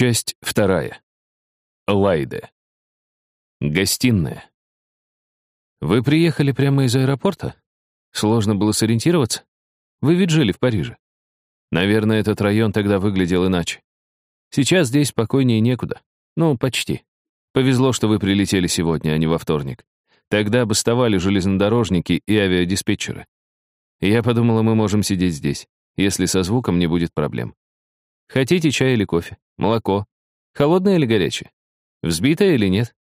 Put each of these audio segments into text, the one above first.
Часть вторая. Лайде. Гостиная. Вы приехали прямо из аэропорта? Сложно было сориентироваться? Вы ведь жили в Париже. Наверное, этот район тогда выглядел иначе. Сейчас здесь спокойнее некуда. Ну, почти. Повезло, что вы прилетели сегодня, а не во вторник. Тогда бастовали железнодорожники и авиадиспетчеры. Я подумала, мы можем сидеть здесь, если со звуком не будет проблем. Хотите чай или кофе? Молоко? Холодное или горячее? Взбитое или нет?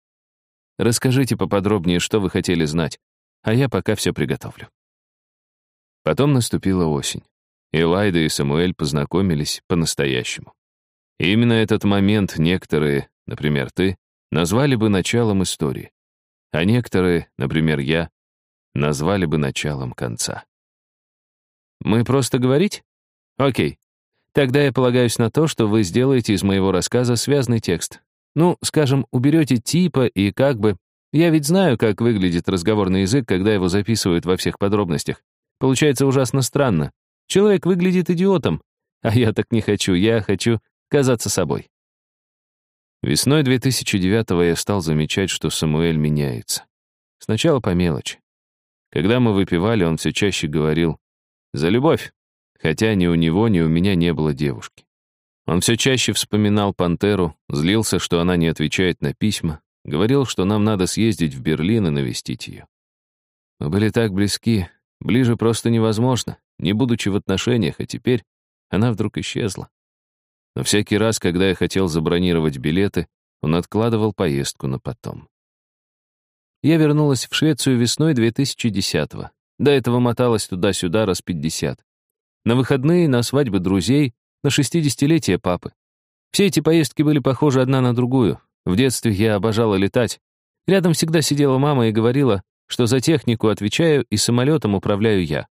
Расскажите поподробнее, что вы хотели знать, а я пока все приготовлю. Потом наступила осень. И Лайда и Самуэль познакомились по-настоящему. Именно этот момент некоторые, например, ты, назвали бы началом истории, а некоторые, например, я, назвали бы началом конца. Мы просто говорить? Окей. Тогда я полагаюсь на то, что вы сделаете из моего рассказа связный текст. Ну, скажем, уберете типа и как бы. Я ведь знаю, как выглядит разговорный язык, когда его записывают во всех подробностях. Получается ужасно странно. Человек выглядит идиотом. А я так не хочу, я хочу казаться собой. Весной 2009-го я стал замечать, что Самуэль меняется. Сначала по мелочи. Когда мы выпивали, он все чаще говорил «За любовь!» Хотя ни у него, ни у меня не было девушки. Он все чаще вспоминал «Пантеру», злился, что она не отвечает на письма, говорил, что нам надо съездить в Берлин и навестить ее. Мы были так близки, ближе просто невозможно, не будучи в отношениях, а теперь она вдруг исчезла. Но всякий раз, когда я хотел забронировать билеты, он откладывал поездку на потом. Я вернулась в Швецию весной 2010-го. До этого моталась туда-сюда раз 50. На выходные, на свадьбы друзей, на шестидесятилетие папы. Все эти поездки были похожи одна на другую. В детстве я обожала летать. Рядом всегда сидела мама и говорила, что за технику отвечаю и самолетом управляю я.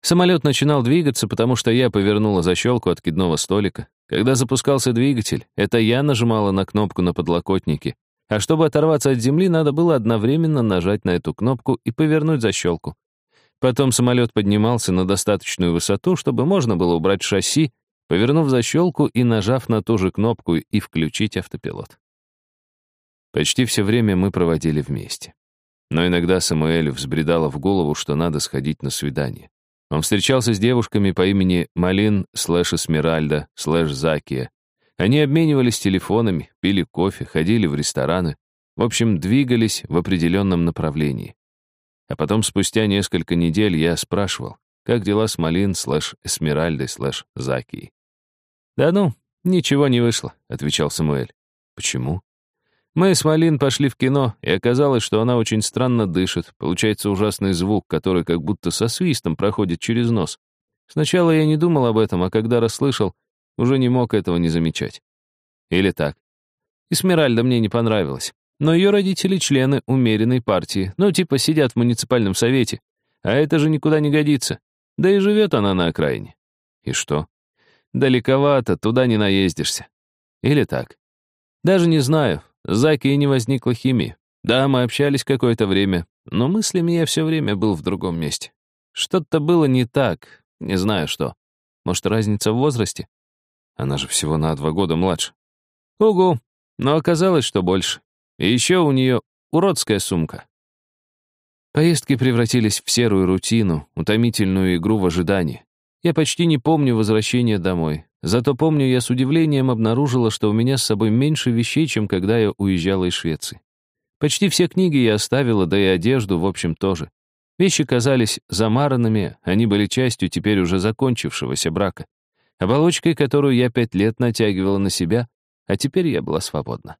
Самолет начинал двигаться, потому что я повернула защелку откидного столика. Когда запускался двигатель, это я нажимала на кнопку на подлокотнике. А чтобы оторваться от земли, надо было одновременно нажать на эту кнопку и повернуть защелку. Потом самолет поднимался на достаточную высоту, чтобы можно было убрать шасси, повернув защелку и нажав на ту же кнопку и включить автопилот. Почти все время мы проводили вместе. Но иногда Самуэлю взбредало в голову, что надо сходить на свидание. Он встречался с девушками по имени Малин слэш Эсмеральда слэш Закия. Они обменивались телефонами, пили кофе, ходили в рестораны. В общем, двигались в определенном направлении. А потом, спустя несколько недель, я спрашивал, как дела с Малин слэш Эсмеральдой слэш Закией. «Да ну, ничего не вышло», — отвечал Самуэль. «Почему?» Мы с Малин пошли в кино, и оказалось, что она очень странно дышит. Получается ужасный звук, который как будто со свистом проходит через нос. Сначала я не думал об этом, а когда расслышал, уже не мог этого не замечать. Или так. Эсмеральда мне не понравилась. Но ее родители — члены умеренной партии, ну, типа сидят в муниципальном совете. А это же никуда не годится. Да и живет она на окраине. И что? Далековато, туда не наездишься. Или так. Даже не знаю, с Заки не возникла химии. Да, мы общались какое-то время, но мыслями я все время был в другом месте. Что-то было не так, не знаю что. Может, разница в возрасте? Она же всего на два года младше. Угу, но оказалось, что больше. И еще у нее уродская сумка. Поездки превратились в серую рутину, утомительную игру в ожидании. Я почти не помню возвращения домой. Зато помню, я с удивлением обнаружила, что у меня с собой меньше вещей, чем когда я уезжала из Швеции. Почти все книги я оставила, да и одежду, в общем, тоже. Вещи казались замаранными, они были частью теперь уже закончившегося брака. Оболочкой, которую я пять лет натягивала на себя, а теперь я была свободна.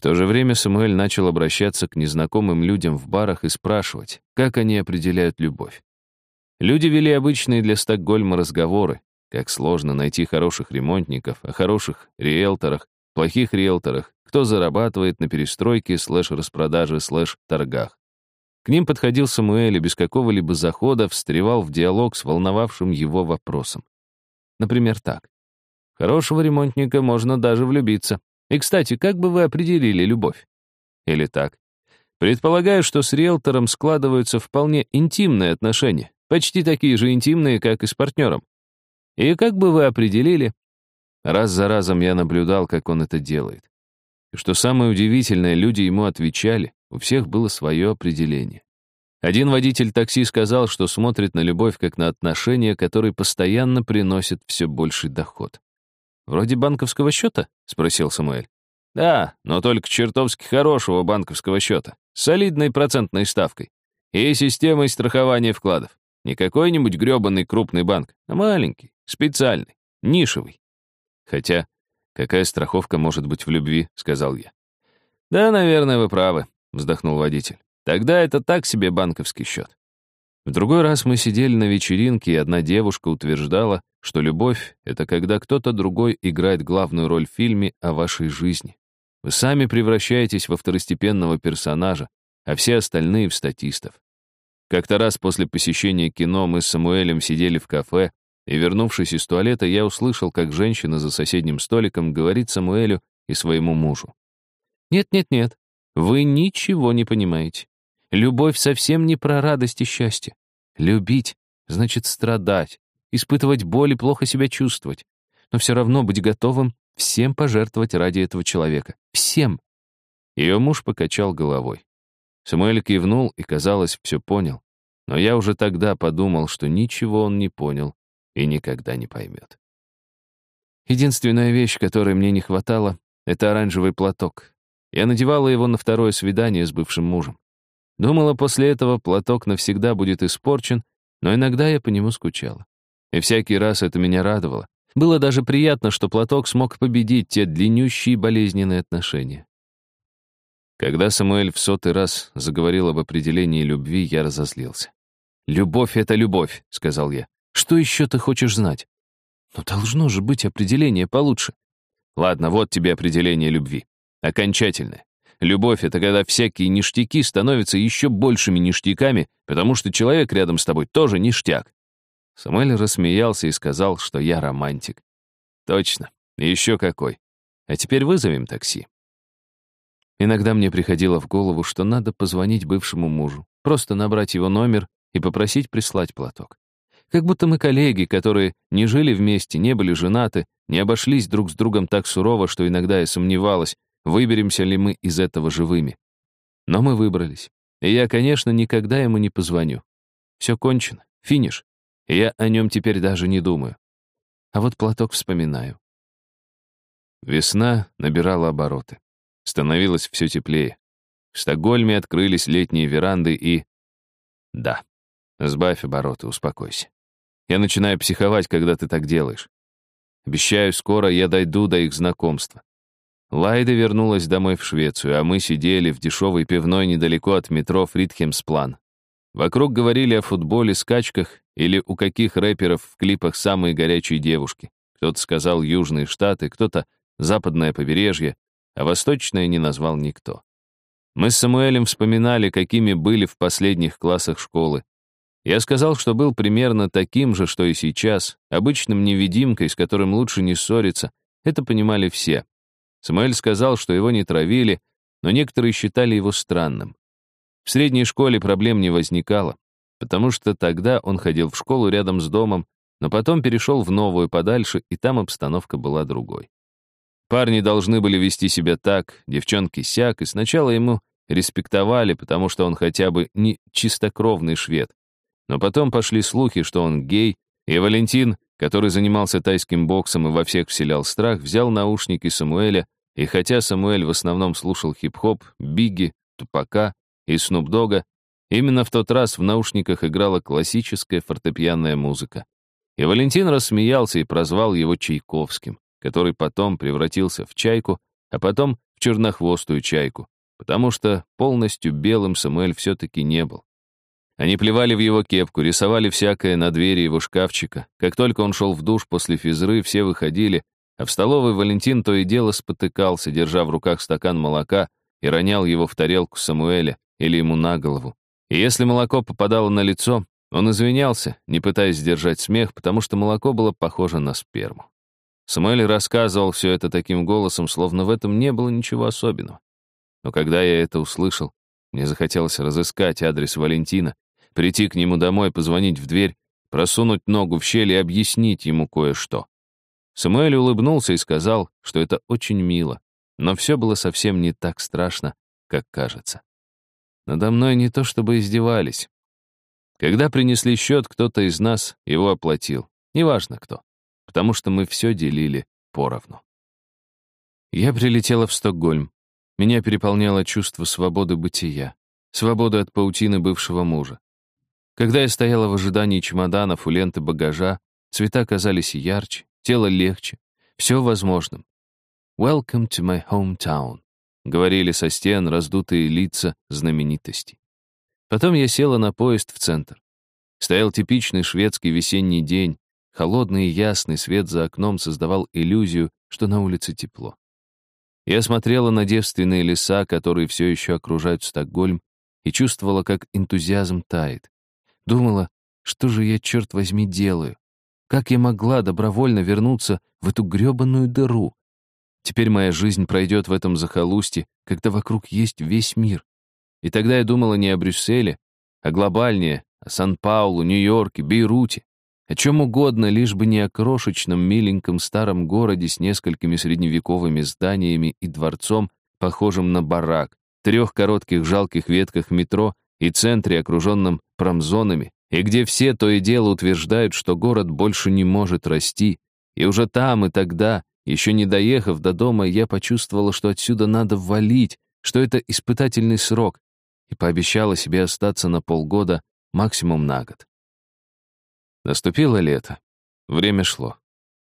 В то же время Самуэль начал обращаться к незнакомым людям в барах и спрашивать, как они определяют любовь. Люди вели обычные для Стокгольма разговоры, как сложно найти хороших ремонтников, о хороших риэлторах, плохих риэлторах, кто зарабатывает на перестройке, слэш-распродаже, слэш-торгах. К ним подходил Самуэль и без какого-либо захода встревал в диалог с волновавшим его вопросом. Например, так. Хорошего ремонтника можно даже влюбиться. И, кстати, как бы вы определили любовь? Или так? Предполагаю, что с риэлтором складываются вполне интимные отношения, почти такие же интимные, как и с партнером. И как бы вы определили? Раз за разом я наблюдал, как он это делает. И что самое удивительное, люди ему отвечали, у всех было свое определение. Один водитель такси сказал, что смотрит на любовь как на отношения, которые постоянно приносят все больший доход. «Вроде банковского счета?» — спросил Самуэль. «Да, но только чертовски хорошего банковского счета, с солидной процентной ставкой и системой страхования вкладов. Не какой-нибудь грёбаный крупный банк, а маленький, специальный, нишевый. Хотя, какая страховка может быть в любви, сказал я. Да, наверное, вы правы, вздохнул водитель. Тогда это так себе банковский счет. В другой раз мы сидели на вечеринке, и одна девушка утверждала, что любовь — это когда кто-то другой играет главную роль в фильме о вашей жизни. Вы сами превращаетесь во второстепенного персонажа, а все остальные — в статистов. Как-то раз после посещения кино мы с Самуэлем сидели в кафе, и, вернувшись из туалета, я услышал, как женщина за соседним столиком говорит Самуэлю и своему мужу. «Нет-нет-нет, вы ничего не понимаете. Любовь совсем не про радость и счастье. Любить — значит страдать, испытывать боль и плохо себя чувствовать, но все равно быть готовым всем пожертвовать ради этого человека. Всем. Ее муж покачал головой. Самуэль кивнул и, казалось, все понял. Но я уже тогда подумал, что ничего он не понял и никогда не поймет. Единственная вещь, которой мне не хватало, — это оранжевый платок. Я надевала его на второе свидание с бывшим мужем. Думала, после этого платок навсегда будет испорчен, но иногда я по нему скучала. И всякий раз это меня радовало. Было даже приятно, что платок смог победить те длиннющие болезненные отношения. Когда Самуэль в сотый раз заговорил об определении любви, я разозлился. «Любовь — это любовь», — сказал я. «Что еще ты хочешь знать?» «Но должно же быть определение получше». «Ладно, вот тебе определение любви. Окончательное. Любовь — это когда всякие ништяки становятся еще большими ништяками, потому что человек рядом с тобой тоже ништяк. Самуэль рассмеялся и сказал, что я романтик. Точно, еще какой. А теперь вызовем такси. Иногда мне приходило в голову, что надо позвонить бывшему мужу, просто набрать его номер и попросить прислать платок. Как будто мы коллеги, которые не жили вместе, не были женаты, не обошлись друг с другом так сурово, что иногда я сомневалась, выберемся ли мы из этого живыми. Но мы выбрались. И я, конечно, никогда ему не позвоню. Все кончено. Финиш. Я о нем теперь даже не думаю. А вот платок вспоминаю. Весна набирала обороты. Становилось все теплее. В Стокгольме открылись летние веранды и... Да, сбавь обороты, успокойся. Я начинаю психовать, когда ты так делаешь. Обещаю, скоро я дойду до их знакомства. Лайда вернулась домой в Швецию, а мы сидели в дешевой пивной недалеко от метро Фридхемсплан. Вокруг говорили о футболе, скачках или у каких рэперов в клипах самые горячие девушки. Кто-то сказал Южные Штаты, кто-то Западное побережье, а Восточное не назвал никто. Мы с Самуэлем вспоминали, какими были в последних классах школы. Я сказал, что был примерно таким же, что и сейчас, обычным невидимкой, с которым лучше не ссориться. Это понимали все. Самуэль сказал, что его не травили, но некоторые считали его странным. В средней школе проблем не возникало, потому что тогда он ходил в школу рядом с домом, но потом перешел в новую подальше, и там обстановка была другой. Парни должны были вести себя так, девчонки сяк, и сначала ему респектовали, потому что он хотя бы не чистокровный швед. Но потом пошли слухи, что он гей, и Валентин, который занимался тайским боксом и во всех вселял страх, взял наушники Самуэля, и хотя Самуэль в основном слушал хип-хоп, Бигги, Тупака, и Снуп Дога, именно в тот раз в наушниках играла классическая фортепианная музыка. И Валентин рассмеялся и прозвал его Чайковским, который потом превратился в чайку, а потом в чернохвостую чайку, потому что полностью белым Самуэль все-таки не был. Они плевали в его кепку, рисовали всякое на двери его шкафчика. Как только он шел в душ после физры, все выходили, а в столовой Валентин то и дело спотыкался, держа в руках стакан молока, и ронял его в тарелку Самуэля, или ему на голову. И если молоко попадало на лицо, он извинялся, не пытаясь сдержать смех, потому что молоко было похоже на сперму. Самуэль рассказывал все это таким голосом, словно в этом не было ничего особенного. Но когда я это услышал, мне захотелось разыскать адрес Валентина, прийти к нему домой, позвонить в дверь, просунуть ногу в щель и объяснить ему кое-что. Самуэль улыбнулся и сказал, что это очень мило, но все было совсем не так страшно, как кажется. Надо мной не то чтобы издевались. Когда принесли счет, кто-то из нас его оплатил. Неважно кто, потому что мы все делили поровну. Я прилетела в Стокгольм. Меня переполняло чувство свободы бытия, свободы от паутины бывшего мужа. Когда я стояла в ожидании чемоданов у ленты багажа, цвета казались ярче, тело легче, все возможным. «Welcome to my hometown», — говорили со стен раздутые лица знаменитостей. Потом я села на поезд в центр. Стоял типичный шведский весенний день, холодный и ясный свет за окном создавал иллюзию, что на улице тепло. Я смотрела на девственные леса, которые все еще окружают Стокгольм, и чувствовала, как энтузиазм тает. Думала, что же я, черт возьми, делаю? Как я могла добровольно вернуться в эту грёбаную дыру? Теперь моя жизнь пройдет в этом захолустье, когда вокруг есть весь мир. И тогда я думала не о Брюсселе, а глобальнее, о Сан-Паулу, Нью-Йорке, Бейруте, о чем угодно, лишь бы не о крошечном миленьком старом городе с несколькими средневековыми зданиями и дворцом, похожим на барак, трех коротких жалких ветках метро и центре, окруженном промзонами, и где все то и дело утверждают, что город больше не может расти, и уже там и тогда, еще не доехав до дома, я почувствовала, что отсюда надо валить, что это испытательный срок, и пообещала себе остаться на полгода, максимум на год. Наступило лето. Время шло.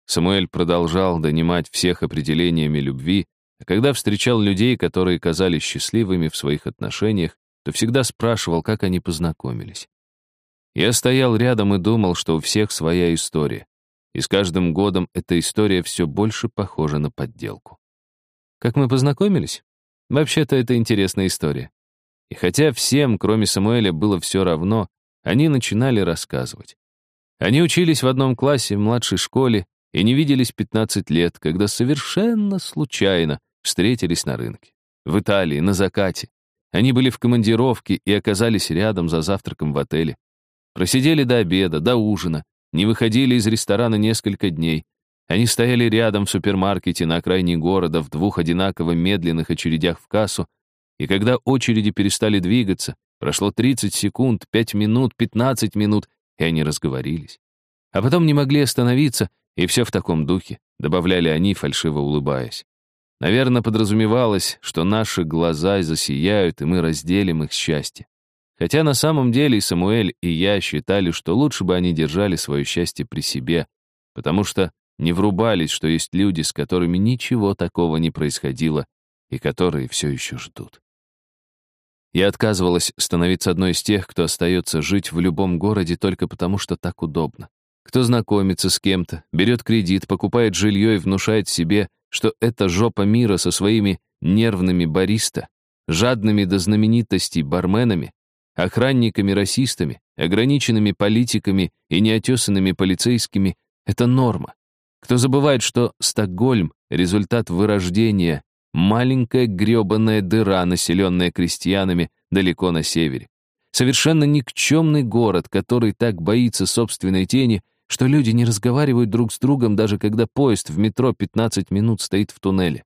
Самуэль продолжал донимать всех определениями любви, а когда встречал людей, которые казались счастливыми в своих отношениях, то всегда спрашивал, как они познакомились. Я стоял рядом и думал, что у всех своя история. И с каждым годом эта история все больше похожа на подделку. Как мы познакомились? Вообще-то это интересная история. И хотя всем, кроме Самуэля, было все равно, они начинали рассказывать. Они учились в одном классе в младшей школе и не виделись 15 лет, когда совершенно случайно встретились на рынке. В Италии, на закате. Они были в командировке и оказались рядом за завтраком в отеле. Просидели до обеда, до ужина, не выходили из ресторана несколько дней. Они стояли рядом в супермаркете на окраине города в двух одинаково медленных очередях в кассу, и когда очереди перестали двигаться, прошло 30 секунд, 5 минут, 15 минут, и они разговорились. А потом не могли остановиться, и все в таком духе, добавляли они, фальшиво улыбаясь. Наверное, подразумевалось, что наши глаза засияют, и мы разделим их счастье. Хотя на самом деле и Самуэль, и я считали, что лучше бы они держали свое счастье при себе, потому что не врубались, что есть люди, с которыми ничего такого не происходило и которые все еще ждут. Я отказывалась становиться одной из тех, кто остается жить в любом городе только потому, что так удобно. Кто знакомится с кем-то, берет кредит, покупает жилье и внушает себе, что это жопа мира со своими нервными бариста, жадными до знаменитостей барменами, охранниками-расистами, ограниченными политиками и неотесанными полицейскими — это норма. Кто забывает, что Стокгольм — результат вырождения Маленькая грёбаная дыра, населенная крестьянами далеко на севере. Совершенно никчемный город, который так боится собственной тени, что люди не разговаривают друг с другом, даже когда поезд в метро 15 минут стоит в туннеле.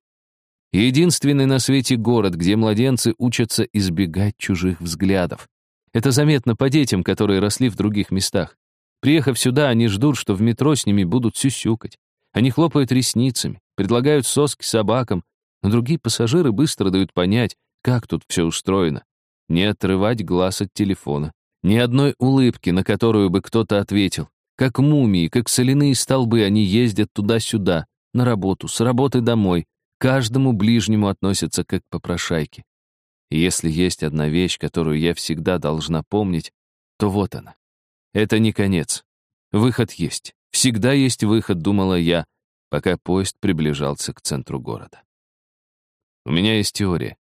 Единственный на свете город, где младенцы учатся избегать чужих взглядов. Это заметно по детям, которые росли в других местах. Приехав сюда, они ждут, что в метро с ними будут сюсюкать. Они хлопают ресницами, предлагают соски собакам, но другие пассажиры быстро дают понять, как тут все устроено. Не отрывать глаз от телефона. Ни одной улыбки, на которую бы кто-то ответил. Как мумии, как соляные столбы, они ездят туда-сюда, на работу, с работы домой. Каждому ближнему относятся как попрошайки. И если есть одна вещь, которую я всегда должна помнить, то вот она. Это не конец. Выход есть. Всегда есть выход, думала я, пока поезд приближался к центру города. У меня есть теория.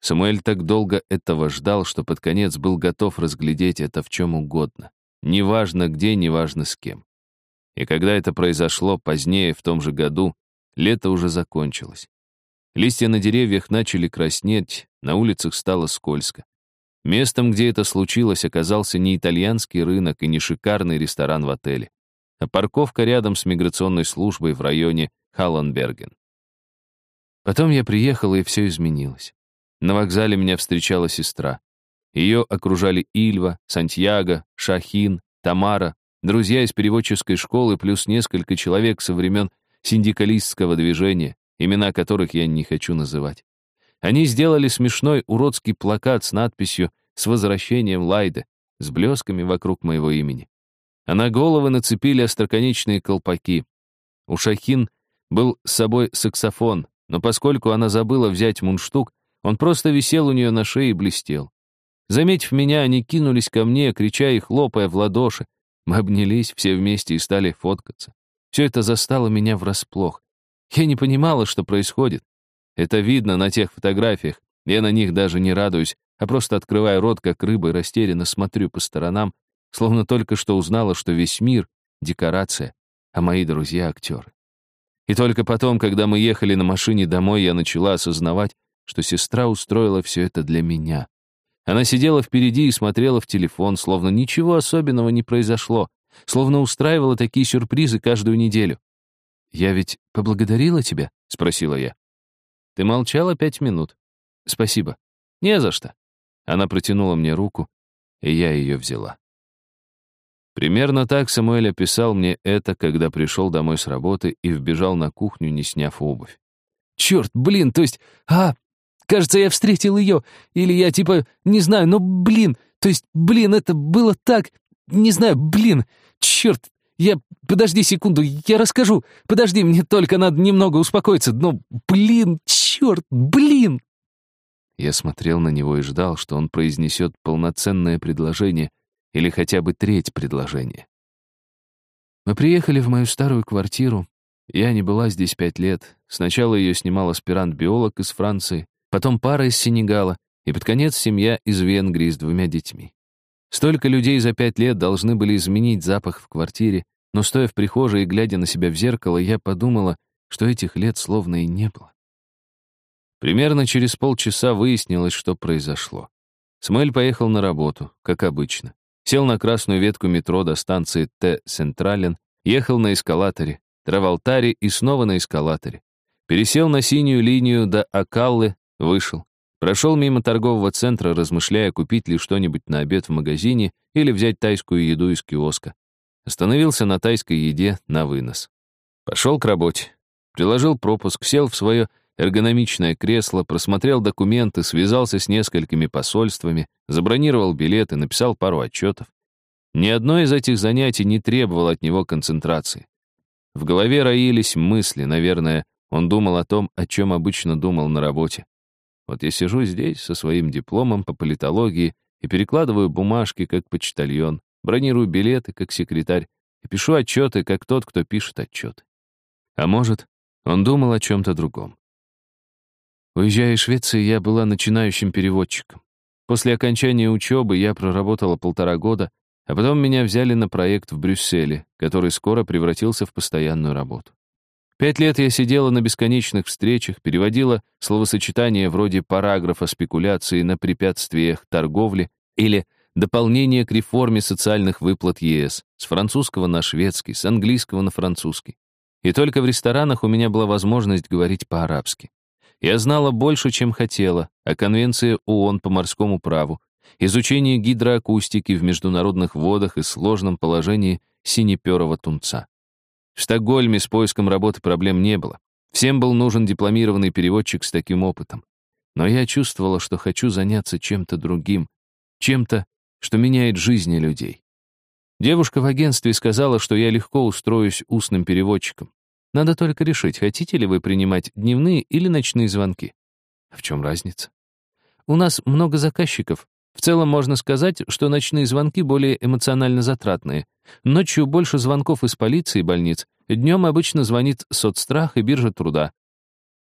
Самуэль так долго этого ждал, что под конец был готов разглядеть это в чем угодно. Неважно где, неважно с кем. И когда это произошло позднее, в том же году, лето уже закончилось. Листья на деревьях начали краснеть, на улицах стало скользко. Местом, где это случилось, оказался не итальянский рынок и не шикарный ресторан в отеле. а парковка рядом с миграционной службой в районе Халленберген. Потом я приехал, и все изменилось. На вокзале меня встречала сестра. Ее окружали Ильва, Сантьяго, Шахин, Тамара, друзья из переводческой школы плюс несколько человек со времен синдикалистского движения, имена которых я не хочу называть. Они сделали смешной уродский плакат с надписью «С возвращением Лайды», с блесками вокруг моего имени. А на головы нацепили остроконечные колпаки. У Шахин был с собой саксофон, но поскольку она забыла взять мундштук, он просто висел у нее на шее и блестел. Заметив меня, они кинулись ко мне, крича и хлопая в ладоши. Мы обнялись все вместе и стали фоткаться. Все это застало меня врасплох. Я не понимала, что происходит. Это видно на тех фотографиях. Я на них даже не радуюсь, а просто открываю рот, как рыба, и растерянно смотрю по сторонам, словно только что узнала, что весь мир — декорация, а мои друзья — актеры. И только потом, когда мы ехали на машине домой, я начала осознавать, что сестра устроила все это для меня. Она сидела впереди и смотрела в телефон, словно ничего особенного не произошло, словно устраивала такие сюрпризы каждую неделю. «Я ведь поблагодарила тебя?» — спросила я. «Ты молчала пять минут. Спасибо. Не за что». Она протянула мне руку, и я ее взяла. Примерно так Самуэль описал мне это, когда пришел домой с работы и вбежал на кухню, не сняв обувь. «Черт, блин, то есть... А, Кажется, я встретил ее. Или я типа, не знаю, но блин, то есть, блин, это было так... Не знаю, блин, черт, я... Подожди секунду, я расскажу. Подожди, мне только надо немного успокоиться. Но, блин, черт, блин. Я смотрел на него и ждал, что он произнесет полноценное предложение или хотя бы треть предложения. Мы приехали в мою старую квартиру. Я не была здесь пять лет. Сначала ее снимал аспирант-биолог из Франции, потом пара из Сенегала и под конец семья из Венгрии с двумя детьми. Столько людей за пять лет должны были изменить запах в квартире, но стоя в прихожей и глядя на себя в зеркало, я подумала, что этих лет словно и не было. Примерно через полчаса выяснилось, что произошло. Смель поехал на работу, как обычно. Сел на красную ветку метро до станции Т-Централен, ехал на эскалаторе, Травалтаре и снова на эскалаторе. Пересел на синюю линию до Акаллы, Вышел. Прошел мимо торгового центра, размышляя, купить ли что-нибудь на обед в магазине или взять тайскую еду из киоска. Остановился на тайской еде на вынос. Пошел к работе. Приложил пропуск, сел в свое эргономичное кресло, просмотрел документы, связался с несколькими посольствами, забронировал билеты, написал пару отчетов. Ни одно из этих занятий не требовало от него концентрации. В голове роились мысли, наверное, он думал о том, о чем обычно думал на работе. Вот я сижу здесь со своим дипломом по политологии и перекладываю бумажки как почтальон, бронирую билеты как секретарь и пишу отчеты как тот, кто пишет отчеты. А может, он думал о чем-то другом. Уезжая из Швеции, я была начинающим переводчиком. После окончания учебы я проработала полтора года, а потом меня взяли на проект в Брюсселе, который скоро превратился в постоянную работу. Пять лет я сидела на бесконечных встречах, переводила словосочетания вроде параграфа спекуляции на препятствиях торговли или дополнение к реформе социальных выплат ЕС с французского на шведский, с английского на французский. И только в ресторанах у меня была возможность говорить по-арабски. Я знала больше, чем хотела, о Конвенции ООН по морскому праву, изучении гидроакустики в международных водах и сложном положении синеперого тунца. В Стокгольме с поиском работы проблем не было. Всем был нужен дипломированный переводчик с таким опытом. Но я чувствовала, что хочу заняться чем-то другим, чем-то, что меняет жизни людей. Девушка в агентстве сказала, что я легко устроюсь устным переводчиком. Надо только решить, хотите ли вы принимать дневные или ночные звонки. В чем разница? У нас много заказчиков, в целом можно сказать, что ночные звонки более эмоционально затратные. Ночью больше звонков из полиции и больниц. Днем обычно звонит соцстрах и биржа труда.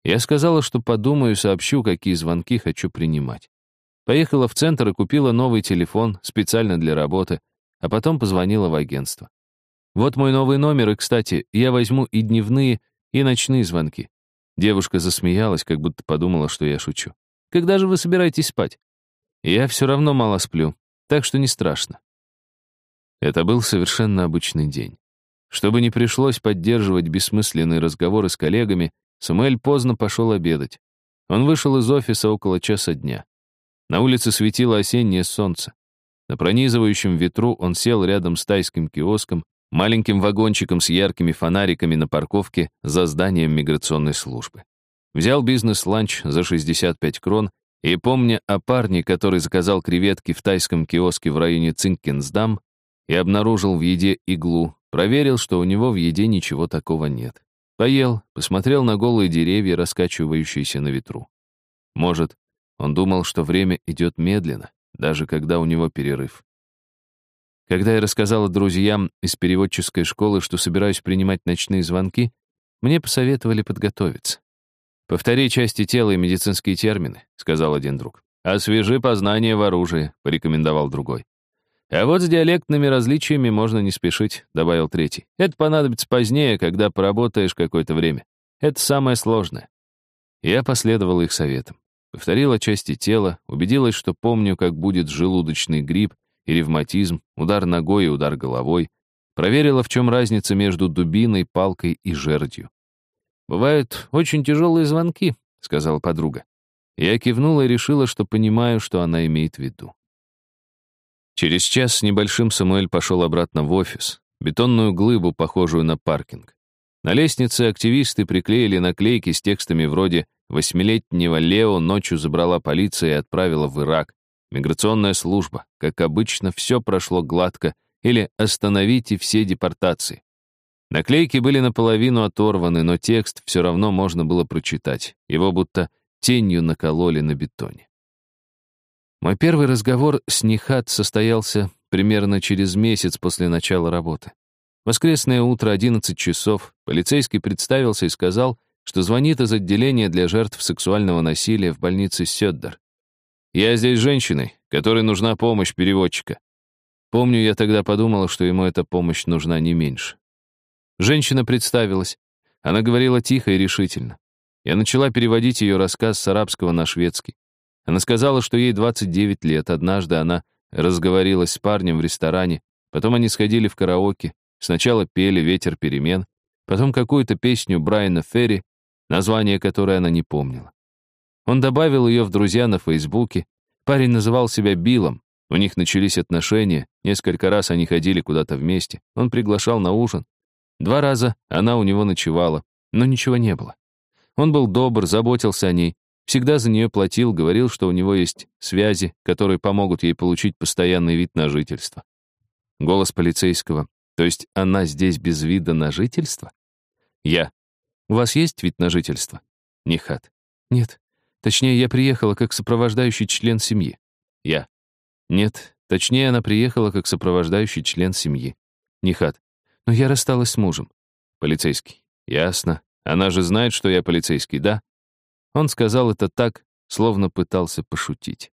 Я сказала, что подумаю и сообщу, какие звонки хочу принимать. Поехала в центр и купила новый телефон специально для работы, а потом позвонила в агентство. Вот мой новый номер, и, кстати, я возьму и дневные, и ночные звонки. Девушка засмеялась, как будто подумала, что я шучу. «Когда же вы собираетесь спать?» Я все равно мало сплю, так что не страшно. Это был совершенно обычный день. Чтобы не пришлось поддерживать бессмысленные разговоры с коллегами, Самуэль поздно пошел обедать. Он вышел из офиса около часа дня. На улице светило осеннее солнце. На пронизывающем ветру он сел рядом с тайским киоском, маленьким вагончиком с яркими фонариками на парковке за зданием миграционной службы. Взял бизнес-ланч за 65 крон и, помня о парне, который заказал креветки в тайском киоске в районе Цинкенсдам и обнаружил в еде иглу, проверил, что у него в еде ничего такого нет. Поел, посмотрел на голые деревья, раскачивающиеся на ветру. Может, он думал, что время идет медленно, даже когда у него перерыв. Когда я рассказала друзьям из переводческой школы, что собираюсь принимать ночные звонки, мне посоветовали подготовиться. «Повтори части тела и медицинские термины», — сказал один друг. «Освежи познание в оружии», — порекомендовал другой. «А вот с диалектными различиями можно не спешить», — добавил третий. «Это понадобится позднее, когда поработаешь какое-то время. Это самое сложное». Я последовал их советам. Повторила части тела, убедилась, что помню, как будет желудочный грипп и ревматизм, удар ногой и удар головой. Проверила, в чем разница между дубиной, палкой и жердью. «Бывают очень тяжелые звонки», — сказала подруга. Я кивнула и решила, что понимаю, что она имеет в виду. Через час с небольшим Самуэль пошел обратно в офис, бетонную глыбу, похожую на паркинг. На лестнице активисты приклеили наклейки с текстами вроде «Восьмилетнего Лео ночью забрала полиция и отправила в Ирак», «Миграционная служба», как обычно, все прошло гладко, или «Остановите все депортации». Наклейки были наполовину оторваны, но текст все равно можно было прочитать. Его будто тенью накололи на бетоне. Мой первый разговор с Нихат состоялся примерно через месяц после начала работы. Воскресное утро, 11 часов, полицейский представился и сказал, что звонит из отделения для жертв сексуального насилия в больнице Сёддер. «Я здесь женщиной, которой нужна помощь переводчика». Помню, я тогда подумала, что ему эта помощь нужна не меньше. Женщина представилась. Она говорила тихо и решительно. Я начала переводить ее рассказ с арабского на шведский. Она сказала, что ей 29 лет. Однажды она разговорилась с парнем в ресторане, потом они сходили в караоке, сначала пели «Ветер перемен», потом какую-то песню Брайана Ферри, название которой она не помнила. Он добавил ее в друзья на Фейсбуке. Парень называл себя Биллом. У них начались отношения, несколько раз они ходили куда-то вместе. Он приглашал на ужин. Два раза она у него ночевала, но ничего не было. Он был добр, заботился о ней, всегда за нее платил, говорил, что у него есть связи, которые помогут ей получить постоянный вид на жительство. Голос полицейского. То есть она здесь без вида на жительство? Я. У вас есть вид на жительство? Нихат. Нет. Точнее, я приехала как сопровождающий член семьи. Я. Нет. Точнее, она приехала как сопровождающий член семьи. Нихат. Но я рассталась с мужем. Полицейский. Ясно. Она же знает, что я полицейский, да? Он сказал это так, словно пытался пошутить.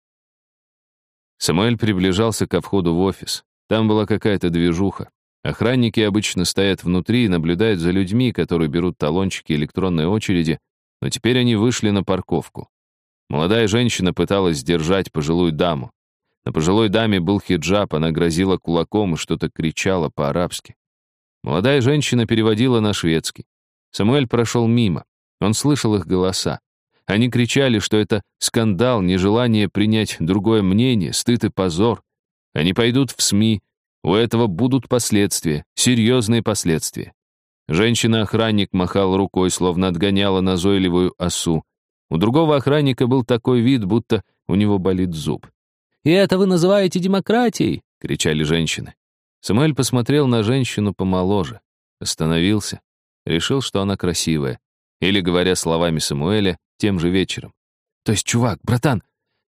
Самуэль приближался ко входу в офис. Там была какая-то движуха. Охранники обычно стоят внутри и наблюдают за людьми, которые берут талончики электронной очереди, но теперь они вышли на парковку. Молодая женщина пыталась сдержать пожилую даму. На пожилой даме был хиджаб, она грозила кулаком и что-то кричала по-арабски. Молодая женщина переводила на шведский. Самуэль прошел мимо. Он слышал их голоса. Они кричали, что это скандал, нежелание принять другое мнение, стыд и позор. Они пойдут в СМИ. У этого будут последствия, серьезные последствия. Женщина-охранник махал рукой, словно отгоняла назойливую осу. У другого охранника был такой вид, будто у него болит зуб. «И это вы называете демократией?» — кричали женщины. Самуэль посмотрел на женщину помоложе, остановился, решил, что она красивая. Или, говоря словами Самуэля, тем же вечером. «То есть, чувак, братан,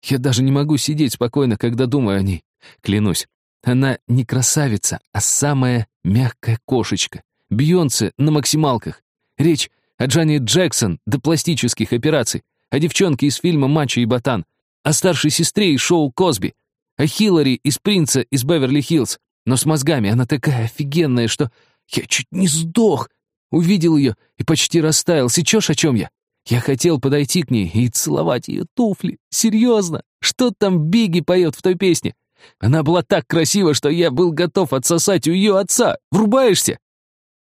я даже не могу сидеть спокойно, когда думаю о ней. Клянусь, она не красавица, а самая мягкая кошечка. Бьонсе на максималках. Речь о Джанни Джексон до пластических операций, о девчонке из фильма «Мачо и Ботан», о старшей сестре из шоу «Косби», о Хиллари из «Принца» из Беверли-Хиллз, но с мозгами она такая офигенная, что я чуть не сдох. Увидел ее и почти растаял. Сечешь, о чем я? Я хотел подойти к ней и целовать ее туфли. Серьезно, что там Бигги поет в той песне? Она была так красива, что я был готов отсосать у ее отца. Врубаешься?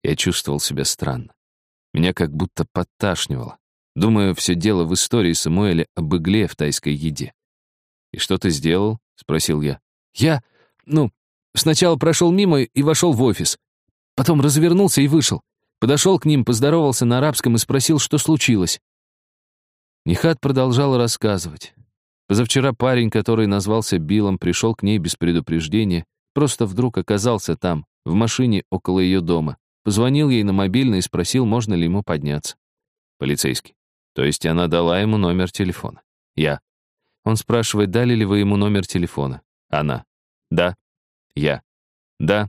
Я чувствовал себя странно. Меня как будто подташнивало. Думаю, все дело в истории Самуэля об игле в тайской еде. «И что ты сделал?» — спросил я. «Я, ну, сначала прошел мимо и вошел в офис. Потом развернулся и вышел. Подошел к ним, поздоровался на арабском и спросил, что случилось. Нихат продолжал рассказывать. Позавчера парень, который назвался Биллом, пришел к ней без предупреждения, просто вдруг оказался там, в машине около ее дома. Позвонил ей на мобильный и спросил, можно ли ему подняться. Полицейский. То есть она дала ему номер телефона. Я. Он спрашивает, дали ли вы ему номер телефона. Она. Да. Я. Да.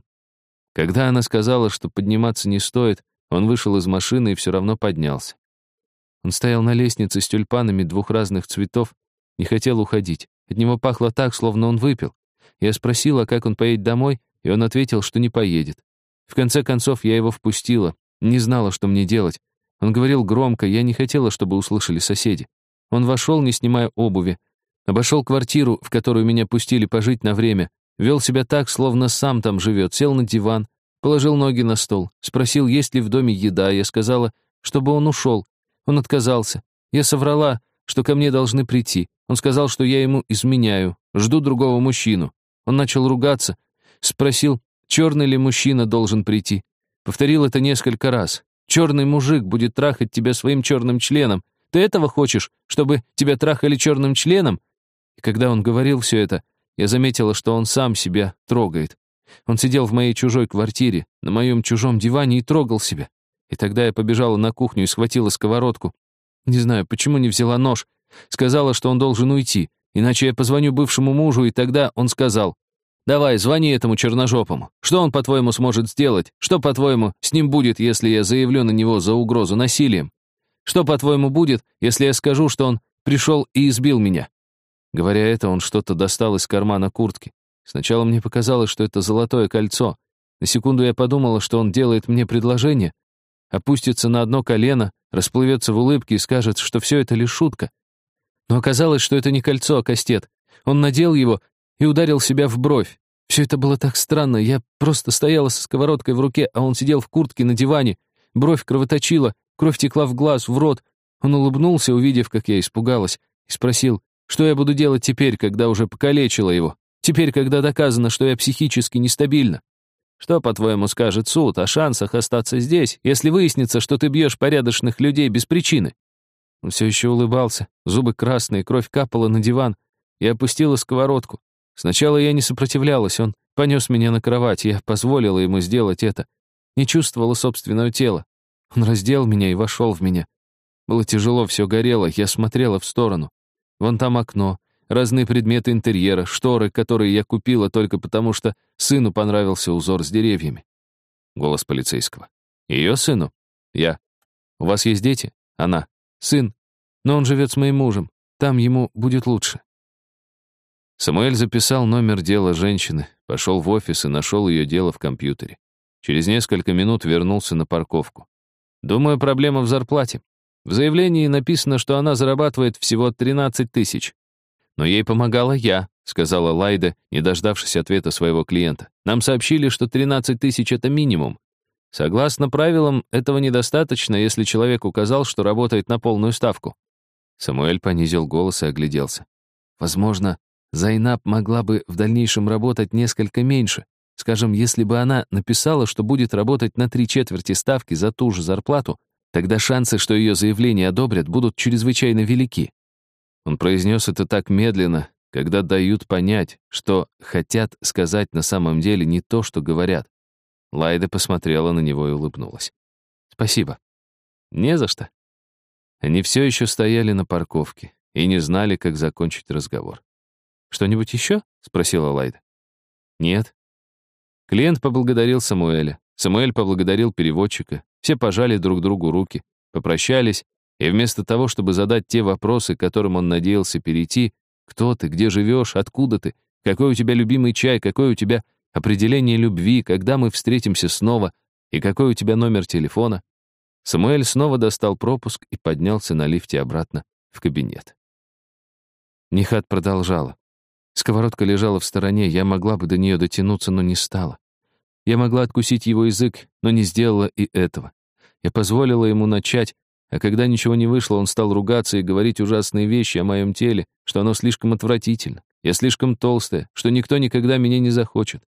Когда она сказала, что подниматься не стоит, он вышел из машины и все равно поднялся. Он стоял на лестнице с тюльпанами двух разных цветов, не хотел уходить. От него пахло так, словно он выпил. Я спросила, как он поедет домой, и он ответил, что не поедет. В конце концов, я его впустила, не знала, что мне делать. Он говорил громко, я не хотела, чтобы услышали соседи. Он вошел, не снимая обуви, обошел квартиру, в которую меня пустили пожить на время, вел себя так, словно сам там живет, сел на диван, положил ноги на стол, спросил, есть ли в доме еда, я сказала, чтобы он ушел, он отказался. Я соврала, что ко мне должны прийти. Он сказал, что я ему изменяю, жду другого мужчину. Он начал ругаться, спросил, черный ли мужчина должен прийти. Повторил это несколько раз. Черный мужик будет трахать тебя своим черным членом. Ты этого хочешь, чтобы тебя трахали черным членом? И когда он говорил все это, я заметила, что он сам себя трогает. Он сидел в моей чужой квартире, на моем чужом диване и трогал себя. И тогда я побежала на кухню и схватила сковородку. Не знаю, почему не взяла нож. Сказала, что он должен уйти, иначе я позвоню бывшему мужу, и тогда он сказал, «Давай, звони этому черножопому. Что он, по-твоему, сможет сделать? Что, по-твоему, с ним будет, если я заявлю на него за угрозу насилием? Что, по-твоему, будет, если я скажу, что он пришел и избил меня?» Говоря это, он что-то достал из кармана куртки. Сначала мне показалось, что это золотое кольцо. На секунду я подумала, что он делает мне предложение, опустится на одно колено, расплывется в улыбке и скажет, что все это лишь шутка. Но оказалось, что это не кольцо, а кастет. Он надел его и ударил себя в бровь. Все это было так странно. Я просто стояла со сковородкой в руке, а он сидел в куртке на диване. Бровь кровоточила, кровь текла в глаз, в рот. Он улыбнулся, увидев, как я испугалась, и спросил, что я буду делать теперь, когда уже покалечила его. Теперь, когда доказано, что я психически нестабильна. Что, по-твоему, скажет суд о шансах остаться здесь, если выяснится, что ты бьешь порядочных людей без причины?» Он все еще улыбался, зубы красные, кровь капала на диван. Я опустила сковородку. Сначала я не сопротивлялась, он понес меня на кровать, я позволила ему сделать это. Не чувствовала собственного тела. Он раздел меня и вошел в меня. Было тяжело, все горело, я смотрела в сторону. Вон там окно, разные предметы интерьера, шторы, которые я купила только потому, что сыну понравился узор с деревьями. Голос полицейского. Ее сыну? Я. У вас есть дети? Она. Сын. Но он живет с моим мужем. Там ему будет лучше. Самуэль записал номер дела женщины, пошел в офис и нашел ее дело в компьютере. Через несколько минут вернулся на парковку. Думаю, проблема в зарплате. В заявлении написано, что она зарабатывает всего 13 тысяч. Но ей помогала я, сказала Лайда, не дождавшись ответа своего клиента. Нам сообщили, что 13 тысяч — это минимум. Согласно правилам, этого недостаточно, если человек указал, что работает на полную ставку. Самуэль понизил голос и огляделся. Возможно, Зайнаб могла бы в дальнейшем работать несколько меньше. Скажем, если бы она написала, что будет работать на три четверти ставки за ту же зарплату, тогда шансы, что ее заявление одобрят, будут чрезвычайно велики. Он произнес это так медленно, когда дают понять, что хотят сказать на самом деле не то, что говорят. Лайда посмотрела на него и улыбнулась. «Спасибо». «Не за что». Они все еще стояли на парковке и не знали, как закончить разговор. «Что-нибудь еще?» — спросила Лайда. «Нет». Клиент поблагодарил Самуэля. Самуэль поблагодарил переводчика. Все пожали друг другу руки, попрощались и вместо того, чтобы задать те вопросы, к которым он надеялся перейти, кто ты, где живешь, откуда ты, какой у тебя любимый чай, какое у тебя определение любви, когда мы встретимся снова? И какой у тебя номер телефона, Самуэль снова достал пропуск и поднялся на лифте обратно в кабинет. Нихат продолжала. Сковородка лежала в стороне, я могла бы до нее дотянуться, но не стала. Я могла откусить его язык, но не сделала и этого. Я позволила ему начать, а когда ничего не вышло, он стал ругаться и говорить ужасные вещи о моем теле, что оно слишком отвратительно, я слишком толстая, что никто никогда меня не захочет.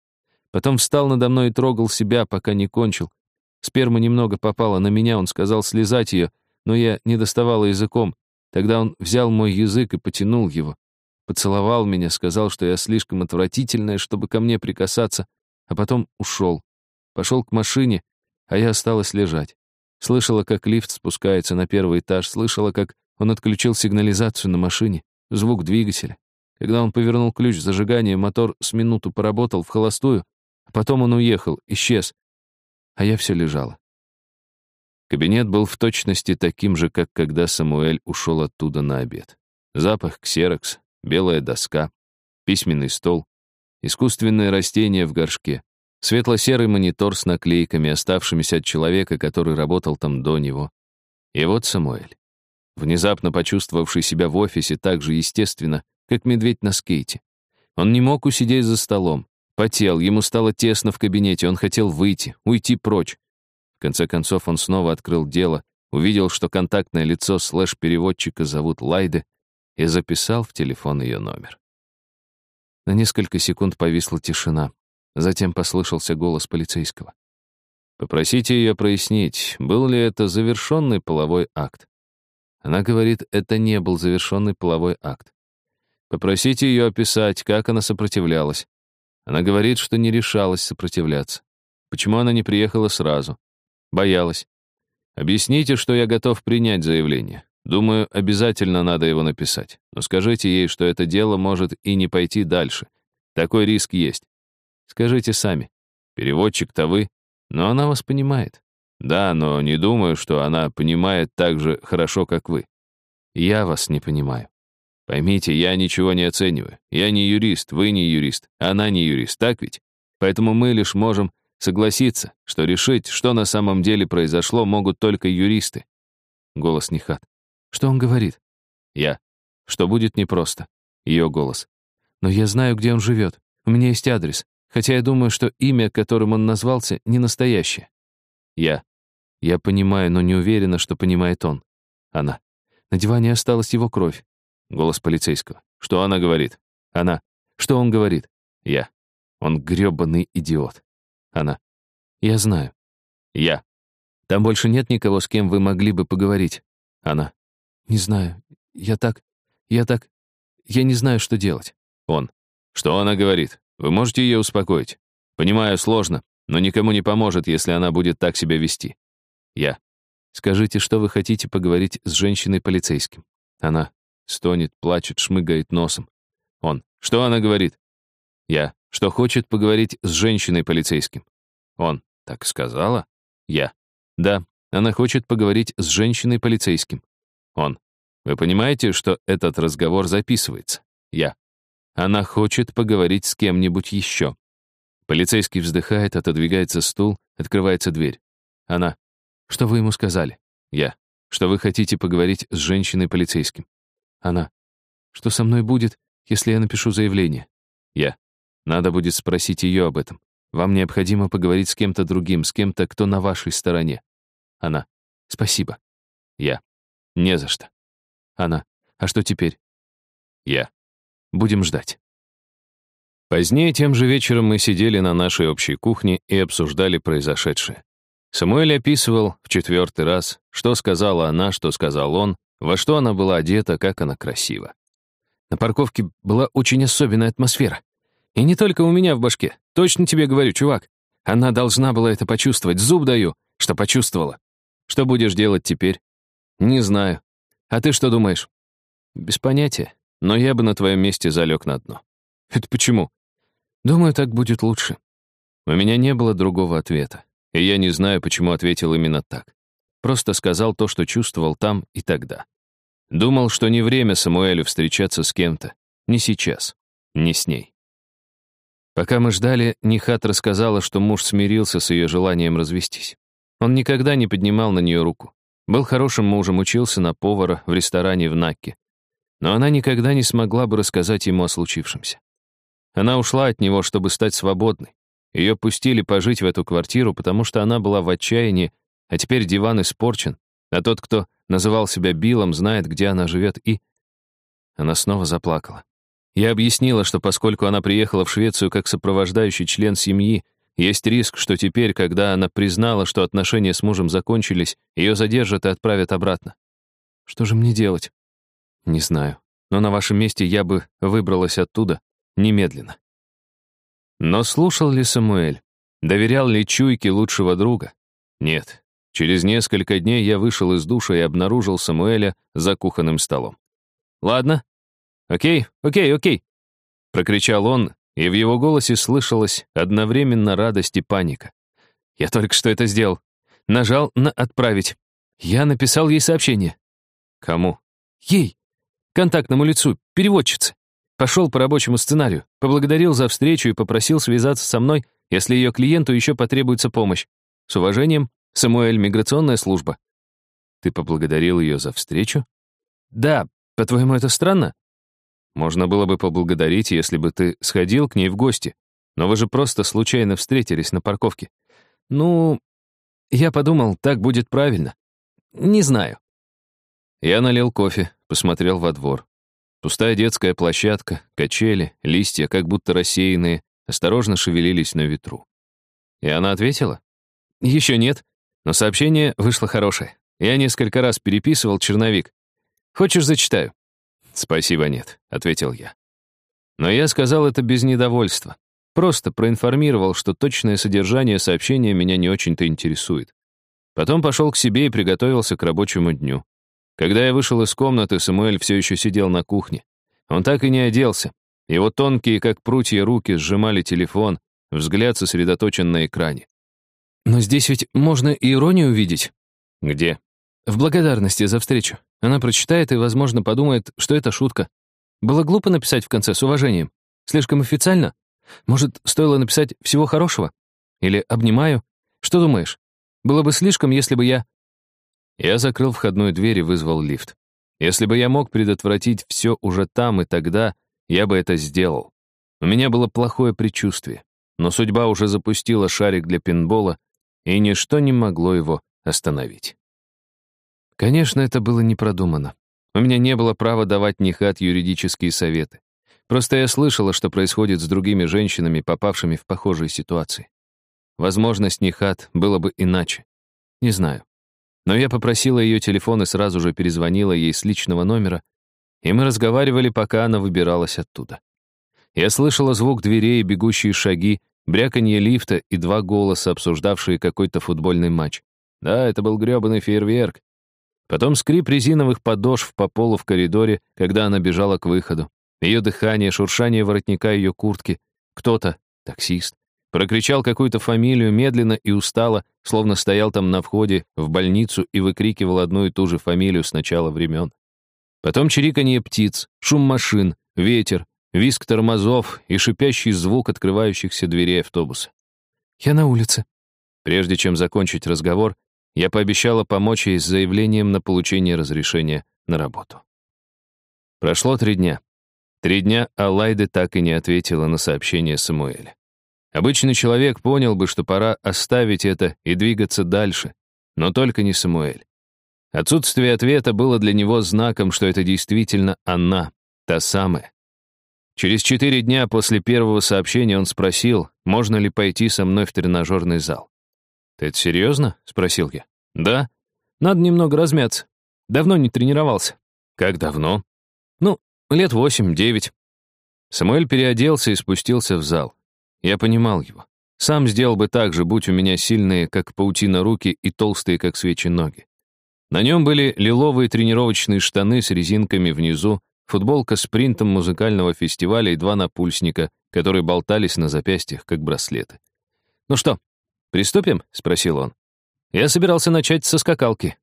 Потом встал надо мной и трогал себя, пока не кончил. Сперма немного попала на меня, он сказал слезать ее, но я не доставала языком. Тогда он взял мой язык и потянул его. Поцеловал меня, сказал, что я слишком отвратительная, чтобы ко мне прикасаться, а потом ушел. Пошел к машине, а я осталась лежать. Слышала, как лифт спускается на первый этаж, слышала, как он отключил сигнализацию на машине, звук двигателя. Когда он повернул ключ зажигания, мотор с минуту поработал в холостую, а потом он уехал, исчез. А я все лежала. Кабинет был в точности таким же, как когда Самуэль ушел оттуда на обед. Запах ксерокс, белая доска, письменный стол, искусственное растение в горшке, светло-серый монитор с наклейками, оставшимися от человека, который работал там до него. И вот Самуэль, внезапно почувствовавший себя в офисе так же естественно, как медведь на скейте. Он не мог усидеть за столом, потел, ему стало тесно в кабинете, он хотел выйти, уйти прочь. В конце концов он снова открыл дело, увидел, что контактное лицо слэш-переводчика зовут Лайде, и записал в телефон ее номер. На несколько секунд повисла тишина. Затем послышался голос полицейского. «Попросите ее прояснить, был ли это завершенный половой акт». Она говорит, это не был завершенный половой акт. Попросите ее описать, как она сопротивлялась. Она говорит, что не решалась сопротивляться. Почему она не приехала сразу? Боялась. Объясните, что я готов принять заявление. Думаю, обязательно надо его написать. Но скажите ей, что это дело может и не пойти дальше. Такой риск есть. Скажите сами. Переводчик-то вы, но она вас понимает. Да, но не думаю, что она понимает так же хорошо, как вы. Я вас не понимаю. Поймите, я ничего не оцениваю. Я не юрист, вы не юрист, она не юрист, так ведь? Поэтому мы лишь можем согласиться, что решить, что на самом деле произошло, могут только юристы. Голос Нихат. Что он говорит? Я. Что будет непросто. Ее голос. Но я знаю, где он живет. У меня есть адрес. Хотя я думаю, что имя, которым он назвался, не настоящее. Я. Я понимаю, но не уверена, что понимает он. Она. На диване осталась его кровь. Голос полицейского. Что она говорит? Она. Что он говорит? Я. Он грёбаный идиот. Она. Я знаю. Я. Там больше нет никого, с кем вы могли бы поговорить. Она. «Не знаю. Я так... Я так... Я не знаю, что делать». Он. «Что она говорит? Вы можете ее успокоить? Понимаю, сложно, но никому не поможет, если она будет так себя вести». Я. «Скажите, что вы хотите поговорить с женщиной-полицейским?» Она. Стонет, плачет, шмыгает носом. Он. «Что она говорит?» Я. «Что хочет поговорить с женщиной-полицейским?» Он. «Так сказала?» Я. «Да, она хочет поговорить с женщиной-полицейским». Он. Вы понимаете, что этот разговор записывается? Я. Она хочет поговорить с кем-нибудь еще. Полицейский вздыхает, отодвигается стул, открывается дверь. Она. Что вы ему сказали? Я. Что вы хотите поговорить с женщиной-полицейским? Она. Что со мной будет, если я напишу заявление? Я. Надо будет спросить ее об этом. Вам необходимо поговорить с кем-то другим, с кем-то, кто на вашей стороне. Она. Спасибо. Я. Не за что. Она. А что теперь? Я. Будем ждать. Позднее тем же вечером мы сидели на нашей общей кухне и обсуждали произошедшее. Самуэль описывал в четвертый раз, что сказала она, что сказал он, во что она была одета, как она красива. На парковке была очень особенная атмосфера. И не только у меня в башке. Точно тебе говорю, чувак. Она должна была это почувствовать. Зуб даю, что почувствовала. Что будешь делать теперь? «Не знаю. А ты что думаешь?» «Без понятия. Но я бы на твоем месте залег на дно». «Это почему?» «Думаю, так будет лучше». У меня не было другого ответа. И я не знаю, почему ответил именно так. Просто сказал то, что чувствовал там и тогда. Думал, что не время Самуэлю встречаться с кем-то. Не сейчас. Не с ней. Пока мы ждали, Нихат рассказала, что муж смирился с ее желанием развестись. Он никогда не поднимал на нее руку. Был хорошим мужем, учился на повара в ресторане в Накке. Но она никогда не смогла бы рассказать ему о случившемся. Она ушла от него, чтобы стать свободной. ее пустили пожить в эту квартиру, потому что она была в отчаянии, а теперь диван испорчен, а тот, кто называл себя Биллом, знает, где она живет, и... Она снова заплакала. Я объяснила, что поскольку она приехала в Швецию как сопровождающий член семьи, есть риск, что теперь, когда она признала, что отношения с мужем закончились, ее задержат и отправят обратно. Что же мне делать? Не знаю. Но на вашем месте я бы выбралась оттуда немедленно. Но слушал ли Самуэль? Доверял ли чуйке лучшего друга? Нет. Через несколько дней я вышел из душа и обнаружил Самуэля за кухонным столом. «Ладно. Окей, окей, окей», — прокричал он, и в его голосе слышалась одновременно радость и паника. «Я только что это сделал. Нажал на «Отправить». Я написал ей сообщение. Кому? Ей. Контактному лицу, переводчице. Пошел по рабочему сценарию, поблагодарил за встречу и попросил связаться со мной, если ее клиенту еще потребуется помощь. С уважением, Самуэль, миграционная служба. Ты поблагодарил ее за встречу? Да, по-твоему, это странно? Можно было бы поблагодарить, если бы ты сходил к ней в гости. Но вы же просто случайно встретились на парковке. Ну, я подумал, так будет правильно. Не знаю. Я налил кофе, посмотрел во двор. Пустая детская площадка, качели, листья, как будто рассеянные, осторожно шевелились на ветру. И она ответила? Еще нет, но сообщение вышло хорошее. Я несколько раз переписывал черновик. Хочешь, зачитаю? «Спасибо, нет», — ответил я. Но я сказал это без недовольства. Просто проинформировал, что точное содержание сообщения меня не очень-то интересует. Потом пошел к себе и приготовился к рабочему дню. Когда я вышел из комнаты, Самуэль все еще сидел на кухне. Он так и не оделся. Его тонкие, как прутья, руки сжимали телефон, взгляд сосредоточен на экране. «Но здесь ведь можно и иронию увидеть». «Где?» «В благодарности за встречу. Она прочитает и, возможно, подумает, что это шутка. Было глупо написать в конце с уважением. Слишком официально. Может, стоило написать «всего хорошего»? Или «обнимаю»? Что думаешь? Было бы слишком, если бы я... Я закрыл входную дверь и вызвал лифт. Если бы я мог предотвратить все уже там и тогда, я бы это сделал. У меня было плохое предчувствие. Но судьба уже запустила шарик для пинбола, и ничто не могло его остановить. Конечно, это было не продумано. У меня не было права давать Нихат юридические советы. Просто я слышала, что происходит с другими женщинами, попавшими в похожие ситуации. Возможно, с Нихат было бы иначе. Не знаю. Но я попросила ее телефон и сразу же перезвонила ей с личного номера, и мы разговаривали, пока она выбиралась оттуда. Я слышала звук дверей, бегущие шаги, бряканье лифта и два голоса, обсуждавшие какой-то футбольный матч. Да, это был грёбаный фейерверк, Потом скрип резиновых подошв по полу в коридоре, когда она бежала к выходу. Ее дыхание, шуршание воротника ее куртки. Кто-то, таксист, прокричал какую-то фамилию медленно и устало, словно стоял там на входе в больницу и выкрикивал одну и ту же фамилию с начала времен. Потом чириканье птиц, шум машин, ветер, визг тормозов и шипящий звук открывающихся дверей автобуса. «Я на улице». Прежде чем закончить разговор, я пообещала помочь ей с заявлением на получение разрешения на работу. Прошло три дня. Три дня Алайды так и не ответила на сообщение Самуэля. Обычный человек понял бы, что пора оставить это и двигаться дальше, но только не Самуэль. Отсутствие ответа было для него знаком, что это действительно она, та самая. Через четыре дня после первого сообщения он спросил, можно ли пойти со мной в тренажерный зал. «Ты это серьезно?» — спросил я. «Да. Надо немного размяться. Давно не тренировался». «Как давно?» «Ну, лет восемь-девять». Самуэль переоделся и спустился в зал. Я понимал его. Сам сделал бы так же, будь у меня сильные, как паутина, руки и толстые, как свечи, ноги. На нем были лиловые тренировочные штаны с резинками внизу, футболка с принтом музыкального фестиваля и два напульсника, которые болтались на запястьях, как браслеты. «Ну что, «Приступим?» — спросил он. Я собирался начать со скакалки.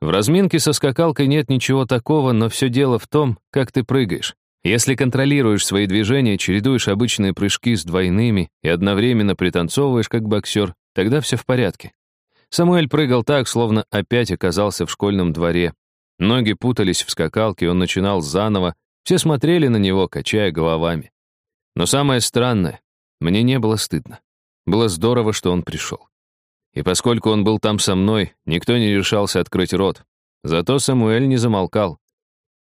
В разминке со скакалкой нет ничего такого, но все дело в том, как ты прыгаешь. Если контролируешь свои движения, чередуешь обычные прыжки с двойными и одновременно пританцовываешь, как боксер, тогда все в порядке. Самуэль прыгал так, словно опять оказался в школьном дворе. Ноги путались в скакалке, он начинал заново, все смотрели на него, качая головами. Но самое странное, мне не было стыдно. Было здорово, что он пришел. И поскольку он был там со мной, никто не решался открыть рот. Зато Самуэль не замолкал.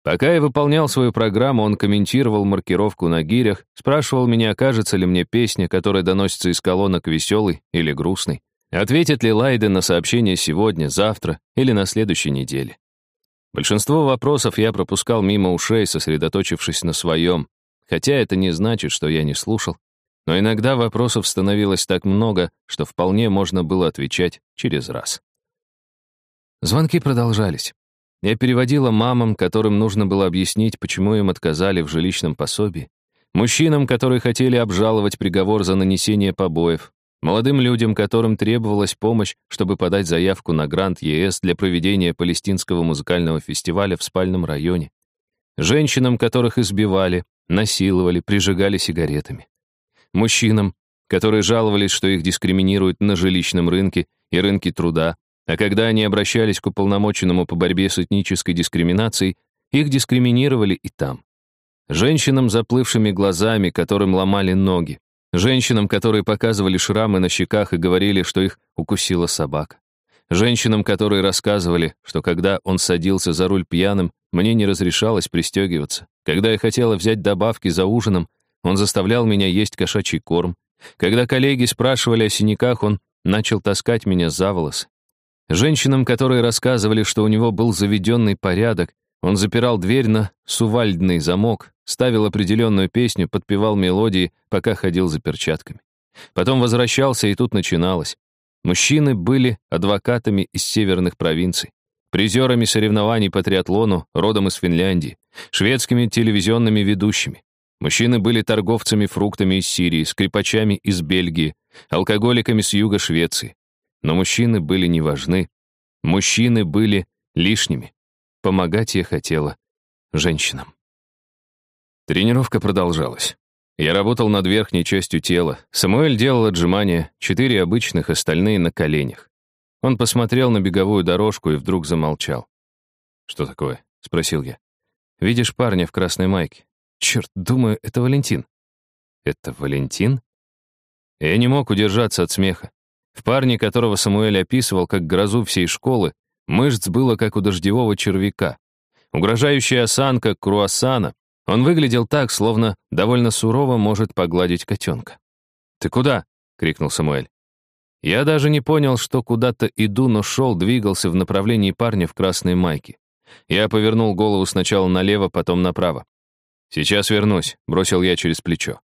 Пока я выполнял свою программу, он комментировал маркировку на гирях, спрашивал меня, кажется ли мне песня, которая доносится из колонок веселой или грустной, ответит ли Лайден на сообщение сегодня, завтра или на следующей неделе. Большинство вопросов я пропускал мимо ушей, сосредоточившись на своем, хотя это не значит, что я не слушал, но иногда вопросов становилось так много, что вполне можно было отвечать через раз. Звонки продолжались. Я переводила мамам, которым нужно было объяснить, почему им отказали в жилищном пособии, мужчинам, которые хотели обжаловать приговор за нанесение побоев, молодым людям, которым требовалась помощь, чтобы подать заявку на грант ЕС для проведения палестинского музыкального фестиваля в спальном районе, женщинам, которых избивали, насиловали, прижигали сигаретами, мужчинам, которые жаловались, что их дискриминируют на жилищном рынке и рынке труда, а когда они обращались к уполномоченному по борьбе с этнической дискриминацией, их дискриминировали и там. Женщинам с заплывшими глазами, которым ломали ноги. Женщинам, которые показывали шрамы на щеках и говорили, что их укусила собака. Женщинам, которые рассказывали, что когда он садился за руль пьяным, мне не разрешалось пристегиваться. Когда я хотела взять добавки за ужином, он заставлял меня есть кошачий корм. Когда коллеги спрашивали о синяках, он начал таскать меня за волосы. Женщинам, которые рассказывали, что у него был заведенный порядок, он запирал дверь на сувальдный замок, ставил определенную песню, подпевал мелодии, пока ходил за перчатками. Потом возвращался, и тут начиналось. Мужчины были адвокатами из северных провинций, призерами соревнований по триатлону, родом из Финляндии, шведскими телевизионными ведущими. Мужчины были торговцами фруктами из Сирии, скрипачами из Бельгии, алкоголиками с юга Швеции. Но мужчины были не важны. Мужчины были лишними. Помогать я хотела женщинам. Тренировка продолжалась. Я работал над верхней частью тела. Самуэль делал отжимания, четыре обычных, остальные на коленях. Он посмотрел на беговую дорожку и вдруг замолчал. «Что такое?» — спросил я. «Видишь парня в красной майке? Черт, думаю, это Валентин». «Это Валентин?» Я не мог удержаться от смеха. В парне, которого Самуэль описывал как грозу всей школы, мышц было как у дождевого червяка. Угрожающая осанка круассана. Он выглядел так, словно довольно сурово может погладить котенка. «Ты куда?» — крикнул Самуэль. Я даже не понял, что куда-то иду, но шел, двигался в направлении парня в красной майке. Я повернул голову сначала налево, потом направо. «Сейчас вернусь», — бросил я через плечо.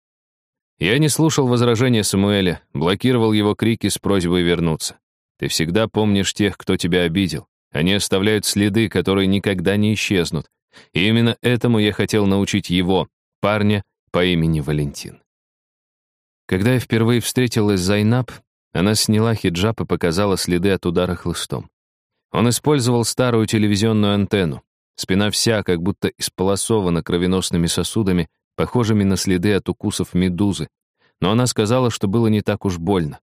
Я не слушал возражения Самуэля, блокировал его крики с просьбой вернуться. Ты всегда помнишь тех, кто тебя обидел. Они оставляют следы, которые никогда не исчезнут. И именно этому я хотел научить его, парня по имени Валентин. Когда я впервые встретилась с Зайнаб, она сняла хиджаб и показала следы от удара хлыстом. Он использовал старую телевизионную антенну. Спина вся как будто исполосована кровеносными сосудами, похожими на следы от укусов медузы, но она сказала, что было не так уж больно.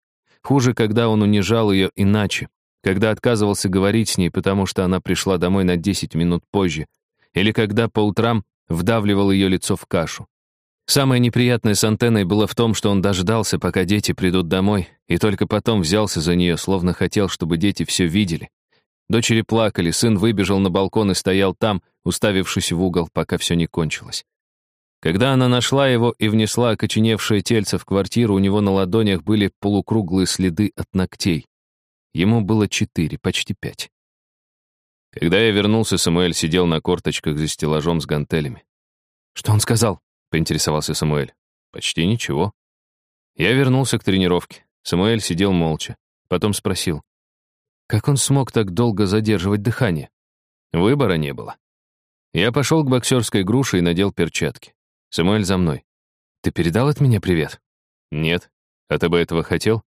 Хуже, когда он унижал ее иначе, когда отказывался говорить с ней, потому что она пришла домой на 10 минут позже, или когда по утрам вдавливал ее лицо в кашу. Самое неприятное с антенной было в том, что он дождался, пока дети придут домой, и только потом взялся за нее, словно хотел, чтобы дети все видели. Дочери плакали, сын выбежал на балкон и стоял там, уставившись в угол, пока все не кончилось. Когда она нашла его и внесла окоченевшее тельце в квартиру, у него на ладонях были полукруглые следы от ногтей. Ему было четыре, почти пять. Когда я вернулся, Самуэль сидел на корточках за стеллажом с гантелями. «Что он сказал?» — поинтересовался Самуэль. «Почти ничего». Я вернулся к тренировке. Самуэль сидел молча. Потом спросил. «Как он смог так долго задерживать дыхание?» Выбора не было. Я пошел к боксерской груше и надел перчатки. Самуэль за мной. Ты передал от меня привет? Нет. А ты бы этого хотел?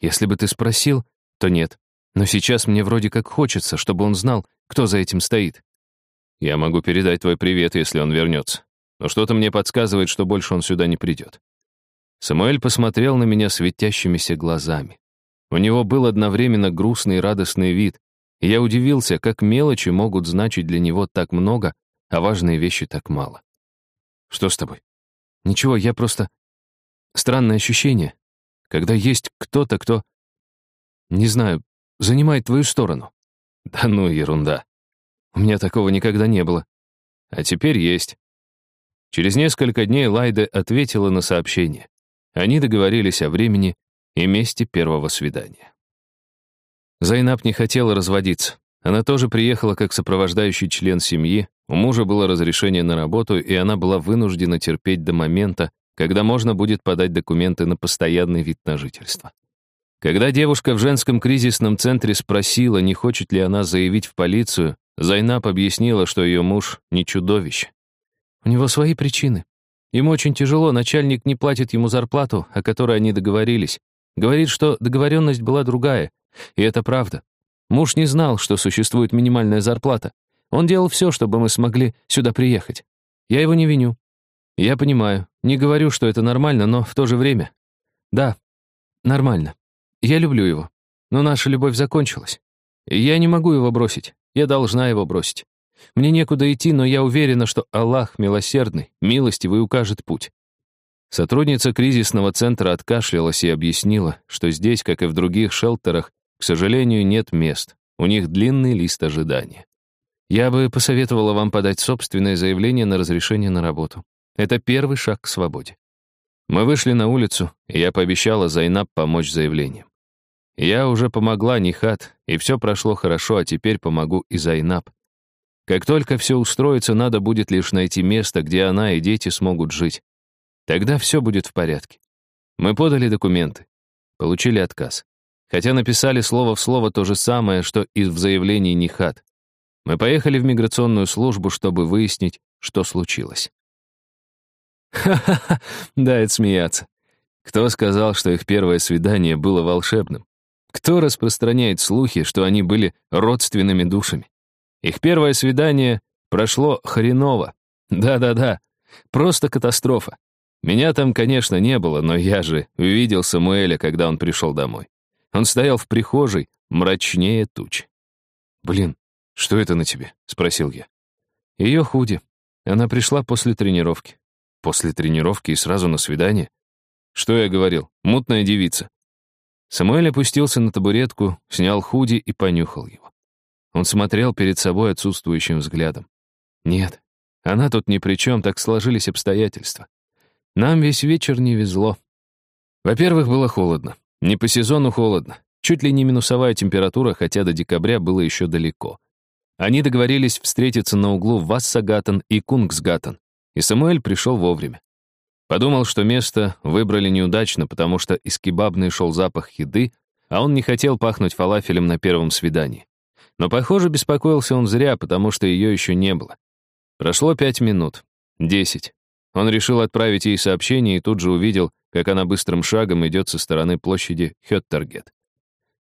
Если бы ты спросил, то нет. Но сейчас мне вроде как хочется, чтобы он знал, кто за этим стоит. Я могу передать твой привет, если он вернется. Но что-то мне подсказывает, что больше он сюда не придет. Самуэль посмотрел на меня светящимися глазами. У него был одновременно грустный и радостный вид, и я удивился, как мелочи могут значить для него так много, а важные вещи так мало. «Что с тобой?» «Ничего, я просто...» «Странное ощущение. когда есть кто-то, кто, не знаю, занимает твою сторону. Да ну, ерунда. У меня такого никогда не было. А теперь есть. Через несколько дней Лайда ответила на сообщение. Они договорились о времени и месте первого свидания. Зайнаб не хотела разводиться. Она тоже приехала как сопровождающий член семьи, у мужа было разрешение на работу, и она была вынуждена терпеть до момента, когда можно будет подать документы на постоянный вид на жительство. Когда девушка в женском кризисном центре спросила, не хочет ли она заявить в полицию, Зайнаб объяснила, что ее муж не чудовище. У него свои причины. Ему очень тяжело, начальник не платит ему зарплату, о которой они договорились. Говорит, что договоренность была другая, и это правда. Муж не знал, что существует минимальная зарплата. Он делал все, чтобы мы смогли сюда приехать. Я его не виню. Я понимаю, не говорю, что это нормально, но в то же время. Да, нормально. Я люблю его. Но наша любовь закончилась. Я не могу его бросить. Я должна его бросить. Мне некуда идти, но я уверена, что Аллах милосердный, милостивый укажет путь. Сотрудница кризисного центра откашлялась и объяснила, что здесь, как и в других шелтерах, к сожалению, нет мест. У них длинный лист ожидания. Я бы посоветовала вам подать собственное заявление на разрешение на работу. Это первый шаг к свободе. Мы вышли на улицу, и я пообещала Зайнаб помочь с заявлением. Я уже помогла Нихат, и все прошло хорошо, а теперь помогу и Зайнаб. Как только все устроится, надо будет лишь найти место, где она и дети смогут жить. Тогда все будет в порядке. Мы подали документы. Получили отказ. Хотя написали слово в слово то же самое, что и в заявлении Нихат. Мы поехали в миграционную службу, чтобы выяснить, что случилось. Ха-ха-ха, да, это смеяться. Кто сказал, что их первое свидание было волшебным? Кто распространяет слухи, что они были родственными душами? Их первое свидание прошло хреново. Да-да-да, просто катастрофа. Меня там, конечно, не было, но я же увидел Самуэля, когда он пришел домой. Он стоял в прихожей, мрачнее туч. «Блин, что это на тебе?» — спросил я. Ее худи. Она пришла после тренировки. После тренировки и сразу на свидание? Что я говорил? Мутная девица. Самуэль опустился на табуретку, снял худи и понюхал его. Он смотрел перед собой отсутствующим взглядом. Нет, она тут ни при чем, так сложились обстоятельства. Нам весь вечер не везло. Во-первых, было холодно. Не по сезону холодно. Чуть ли не минусовая температура, хотя до декабря было еще далеко. Они договорились встретиться на углу Вассагатан и Кунгсгатан, и Самуэль пришел вовремя. Подумал, что место выбрали неудачно, потому что из кебабной шел запах еды, а он не хотел пахнуть фалафелем на первом свидании. Но, похоже, беспокоился он зря, потому что ее еще не было. Прошло пять минут. Десять. Он решил отправить ей сообщение и тут же увидел, как она быстрым шагом идет со стороны площади Хеттергет.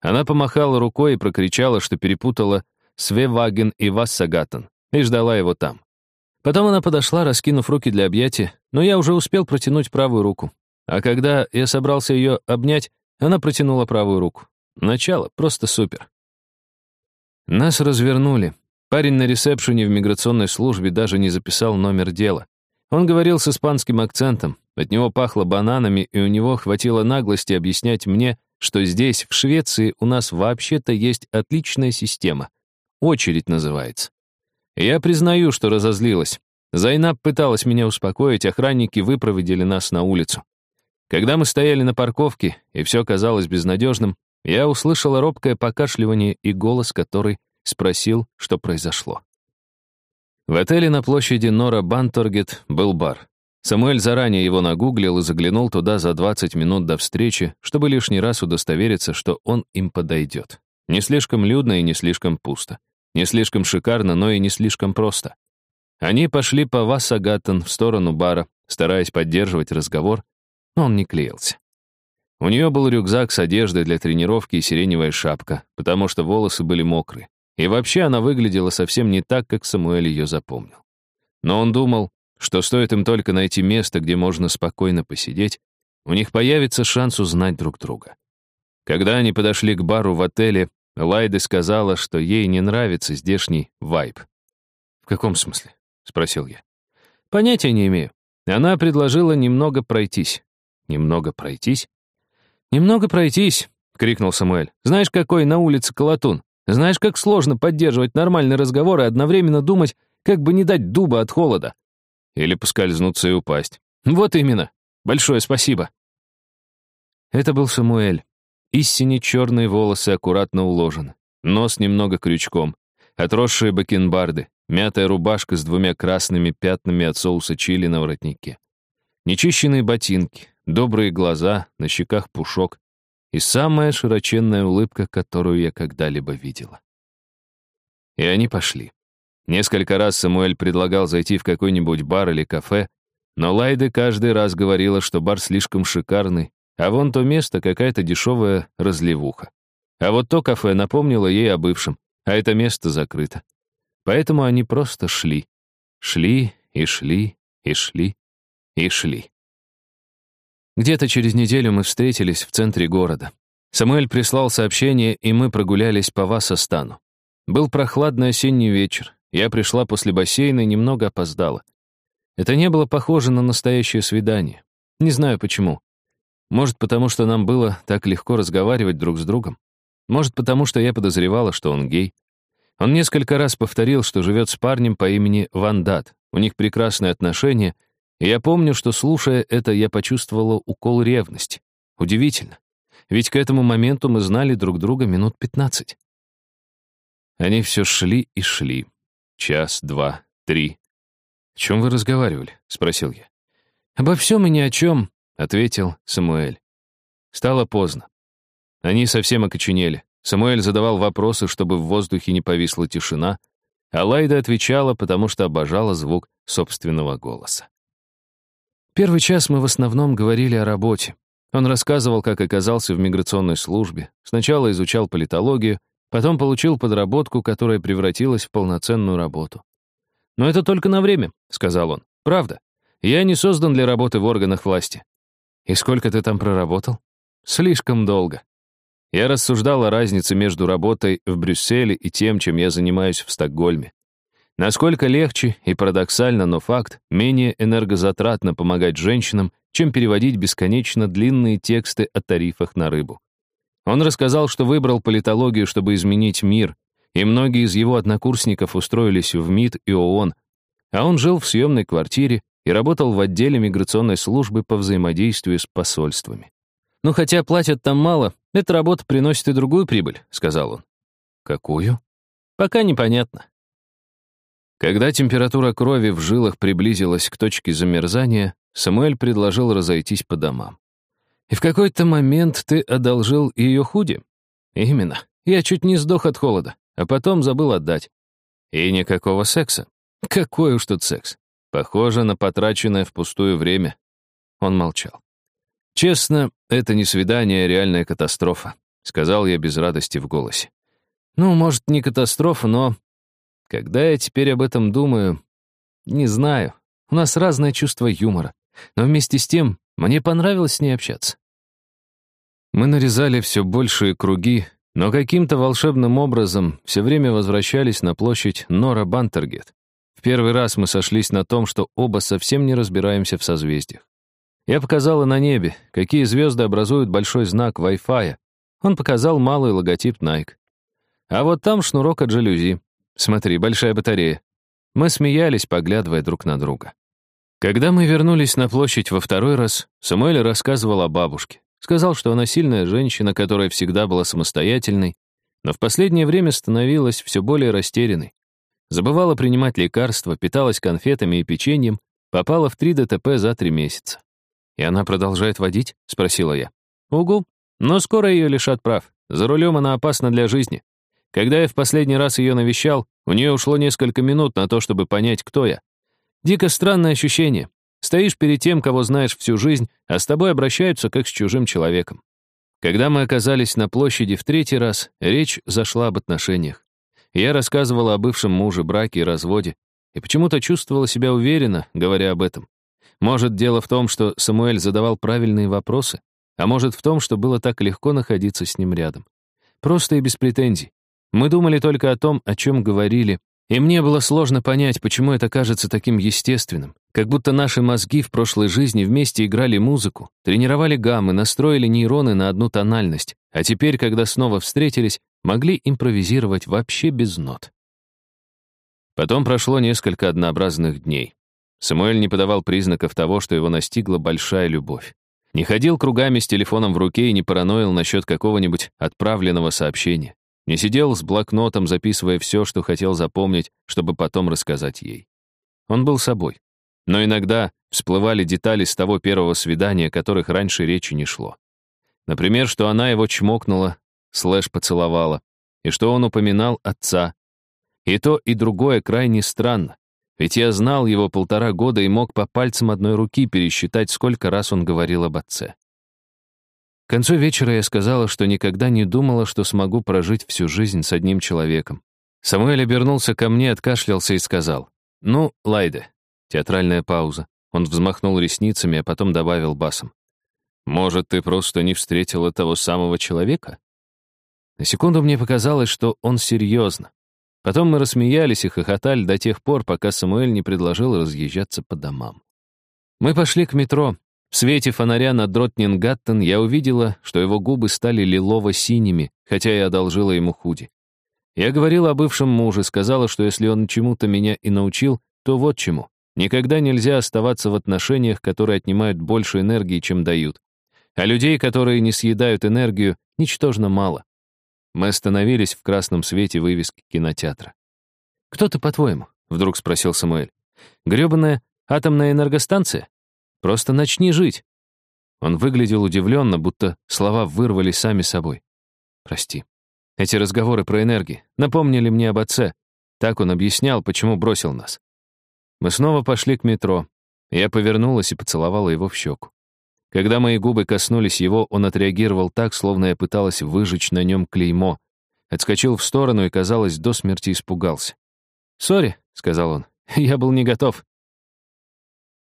Она помахала рукой и прокричала, что перепутала Свеваген и Вассагатен, и ждала его там. Потом она подошла, раскинув руки для объятия, но я уже успел протянуть правую руку. А когда я собрался ее обнять, она протянула правую руку. Начало просто супер. Нас развернули. Парень на ресепшене в миграционной службе даже не записал номер дела. Он говорил с испанским акцентом, от него пахло бананами, и у него хватило наглости объяснять мне, что здесь, в Швеции, у нас вообще-то есть отличная система. Очередь называется. Я признаю, что разозлилась. Зайнаб пыталась меня успокоить, охранники выпроводили нас на улицу. Когда мы стояли на парковке, и все казалось безнадежным, я услышала робкое покашливание и голос, который спросил, что произошло. В отеле на площади Нора Банторгет был бар. Самуэль заранее его нагуглил и заглянул туда за 20 минут до встречи, чтобы лишний раз удостовериться, что он им подойдет. Не слишком людно и не слишком пусто. Не слишком шикарно, но и не слишком просто. Они пошли по Вассагаттен в сторону бара, стараясь поддерживать разговор, но он не клеился. У нее был рюкзак с одеждой для тренировки и сиреневая шапка, потому что волосы были мокрые. И вообще она выглядела совсем не так, как Самуэль ее запомнил. Но он думал, что стоит им только найти место, где можно спокойно посидеть, у них появится шанс узнать друг друга. Когда они подошли к бару в отеле, Лайда сказала, что ей не нравится здешний вайб. «В каком смысле?» — спросил я. «Понятия не имею. Она предложила немного пройтись». «Немного пройтись?» «Немного пройтись», — крикнул Самуэль. «Знаешь, какой на улице колотун? Знаешь, как сложно поддерживать нормальный разговор и одновременно думать, как бы не дать дуба от холода? Или поскользнуться и упасть. Вот именно. Большое спасибо». Это был Самуэль. Истине черные волосы аккуратно уложены, нос немного крючком, отросшие бакенбарды, мятая рубашка с двумя красными пятнами от соуса чили на воротнике. Нечищенные ботинки, добрые глаза, на щеках пушок и самая широченная улыбка, которую я когда-либо видела. И они пошли. Несколько раз Самуэль предлагал зайти в какой-нибудь бар или кафе, но Лайда каждый раз говорила, что бар слишком шикарный, а вон то место какая-то дешевая разливуха. А вот то кафе напомнило ей о бывшем, а это место закрыто. Поэтому они просто шли. Шли и шли и шли и шли. Где-то через неделю мы встретились в центре города. Самуэль прислал сообщение, и мы прогулялись по Вассастану. Был прохладный осенний вечер. Я пришла после бассейна и немного опоздала. Это не было похоже на настоящее свидание. Не знаю почему. Может, потому что нам было так легко разговаривать друг с другом. Может, потому что я подозревала, что он гей. Он несколько раз повторил, что живет с парнем по имени Вандат. У них прекрасные отношения, я помню, что, слушая это, я почувствовала укол ревности. Удивительно. Ведь к этому моменту мы знали друг друга минут пятнадцать. Они все шли и шли. Час, два, три. «О чем вы разговаривали?» — спросил я. «Обо всем и ни о чем», ответил Самуэль. Стало поздно. Они совсем окоченели. Самуэль задавал вопросы, чтобы в воздухе не повисла тишина, а Лайда отвечала, потому что обожала звук собственного голоса. Первый час мы в основном говорили о работе. Он рассказывал, как оказался в миграционной службе. Сначала изучал политологию, потом получил подработку, которая превратилась в полноценную работу. «Но это только на время», — сказал он. «Правда. Я не создан для работы в органах власти. «И сколько ты там проработал?» «Слишком долго». Я рассуждал о разнице между работой в Брюсселе и тем, чем я занимаюсь в Стокгольме. Насколько легче и парадоксально, но факт, менее энергозатратно помогать женщинам, чем переводить бесконечно длинные тексты о тарифах на рыбу. Он рассказал, что выбрал политологию, чтобы изменить мир, и многие из его однокурсников устроились в МИД и ООН, а он жил в съемной квартире, и работал в отделе миграционной службы по взаимодействию с посольствами. «Ну, хотя платят там мало, эта работа приносит и другую прибыль», — сказал он. «Какую?» «Пока непонятно». Когда температура крови в жилах приблизилась к точке замерзания, Самуэль предложил разойтись по домам. «И в какой-то момент ты одолжил ее худи?» «Именно. Я чуть не сдох от холода, а потом забыл отдать. И никакого секса. Какой уж тут секс. Похоже на потраченное впустую время. Он молчал. «Честно, это не свидание, а реальная катастрофа», — сказал я без радости в голосе. «Ну, может, не катастрофа, но... Когда я теперь об этом думаю... Не знаю. У нас разное чувство юмора. Но вместе с тем мне понравилось с ней общаться». Мы нарезали все большие круги, но каким-то волшебным образом все время возвращались на площадь Нора Бантергет. В первый раз мы сошлись на том, что оба совсем не разбираемся в созвездиях. Я показала на небе, какие звезды образуют большой знак Wi-Fi. Он показал малый логотип Nike. А вот там шнурок от жалюзи. Смотри, большая батарея. Мы смеялись, поглядывая друг на друга. Когда мы вернулись на площадь во второй раз, Самуэль рассказывал о бабушке. Сказал, что она сильная женщина, которая всегда была самостоятельной, но в последнее время становилась все более растерянной. Забывала принимать лекарства, питалась конфетами и печеньем, попала в три ДТП за три месяца. «И она продолжает водить?» — спросила я. «Угу. Но скоро ее лишат прав. За рулем она опасна для жизни. Когда я в последний раз ее навещал, у нее ушло несколько минут на то, чтобы понять, кто я. Дико странное ощущение. Стоишь перед тем, кого знаешь всю жизнь, а с тобой обращаются как с чужим человеком. Когда мы оказались на площади в третий раз, речь зашла об отношениях. Я рассказывала о бывшем муже, браке и разводе, и почему-то чувствовала себя уверенно, говоря об этом. Может, дело в том, что Самуэль задавал правильные вопросы, а может в том, что было так легко находиться с ним рядом. Просто и без претензий. Мы думали только о том, о чем говорили, И мне было сложно понять, почему это кажется таким естественным. Как будто наши мозги в прошлой жизни вместе играли музыку, тренировали гаммы, настроили нейроны на одну тональность, а теперь, когда снова встретились, могли импровизировать вообще без нот. Потом прошло несколько однообразных дней. Самуэль не подавал признаков того, что его настигла большая любовь. Не ходил кругами с телефоном в руке и не параноил насчет какого-нибудь отправленного сообщения. Не сидел с блокнотом, записывая все, что хотел запомнить, чтобы потом рассказать ей. Он был собой. Но иногда всплывали детали с того первого свидания, о которых раньше речи не шло. Например, что она его чмокнула, слэш поцеловала, и что он упоминал отца. И то, и другое крайне странно. Ведь я знал его полтора года и мог по пальцам одной руки пересчитать, сколько раз он говорил об отце. К концу вечера я сказала, что никогда не думала, что смогу прожить всю жизнь с одним человеком. Самуэль обернулся ко мне, откашлялся и сказал, «Ну, Лайде». Театральная пауза. Он взмахнул ресницами, а потом добавил басом. «Может, ты просто не встретила того самого человека?» На секунду мне показалось, что он серьезно. Потом мы рассмеялись и хохотали до тех пор, пока Самуэль не предложил разъезжаться по домам. Мы пошли к метро, в свете фонаря на Дротнингаттен я увидела, что его губы стали лилово-синими, хотя я одолжила ему худи. Я говорила о бывшем муже, сказала, что если он чему-то меня и научил, то вот чему. Никогда нельзя оставаться в отношениях, которые отнимают больше энергии, чем дают. А людей, которые не съедают энергию, ничтожно мало. Мы остановились в красном свете вывески кинотеатра. «Кто ты, по-твоему?» — вдруг спросил Самуэль. «Грёбаная атомная энергостанция?» Просто начни жить». Он выглядел удивленно, будто слова вырвались сами собой. «Прости. Эти разговоры про энергии напомнили мне об отце. Так он объяснял, почему бросил нас. Мы снова пошли к метро. Я повернулась и поцеловала его в щеку. Когда мои губы коснулись его, он отреагировал так, словно я пыталась выжечь на нем клеймо. Отскочил в сторону и, казалось, до смерти испугался. «Сори», — сказал он, — «я был не готов».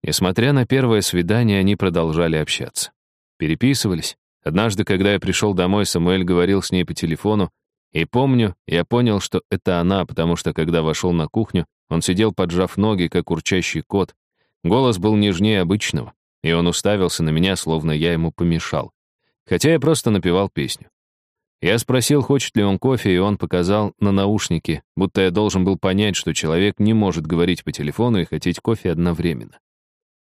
Несмотря на первое свидание, они продолжали общаться. Переписывались. Однажды, когда я пришел домой, Самуэль говорил с ней по телефону, и помню, я понял, что это она, потому что, когда вошел на кухню, он сидел, поджав ноги, как урчащий кот. Голос был нежнее обычного, и он уставился на меня, словно я ему помешал. Хотя я просто напевал песню. Я спросил, хочет ли он кофе, и он показал на наушники, будто я должен был понять, что человек не может говорить по телефону и хотеть кофе одновременно.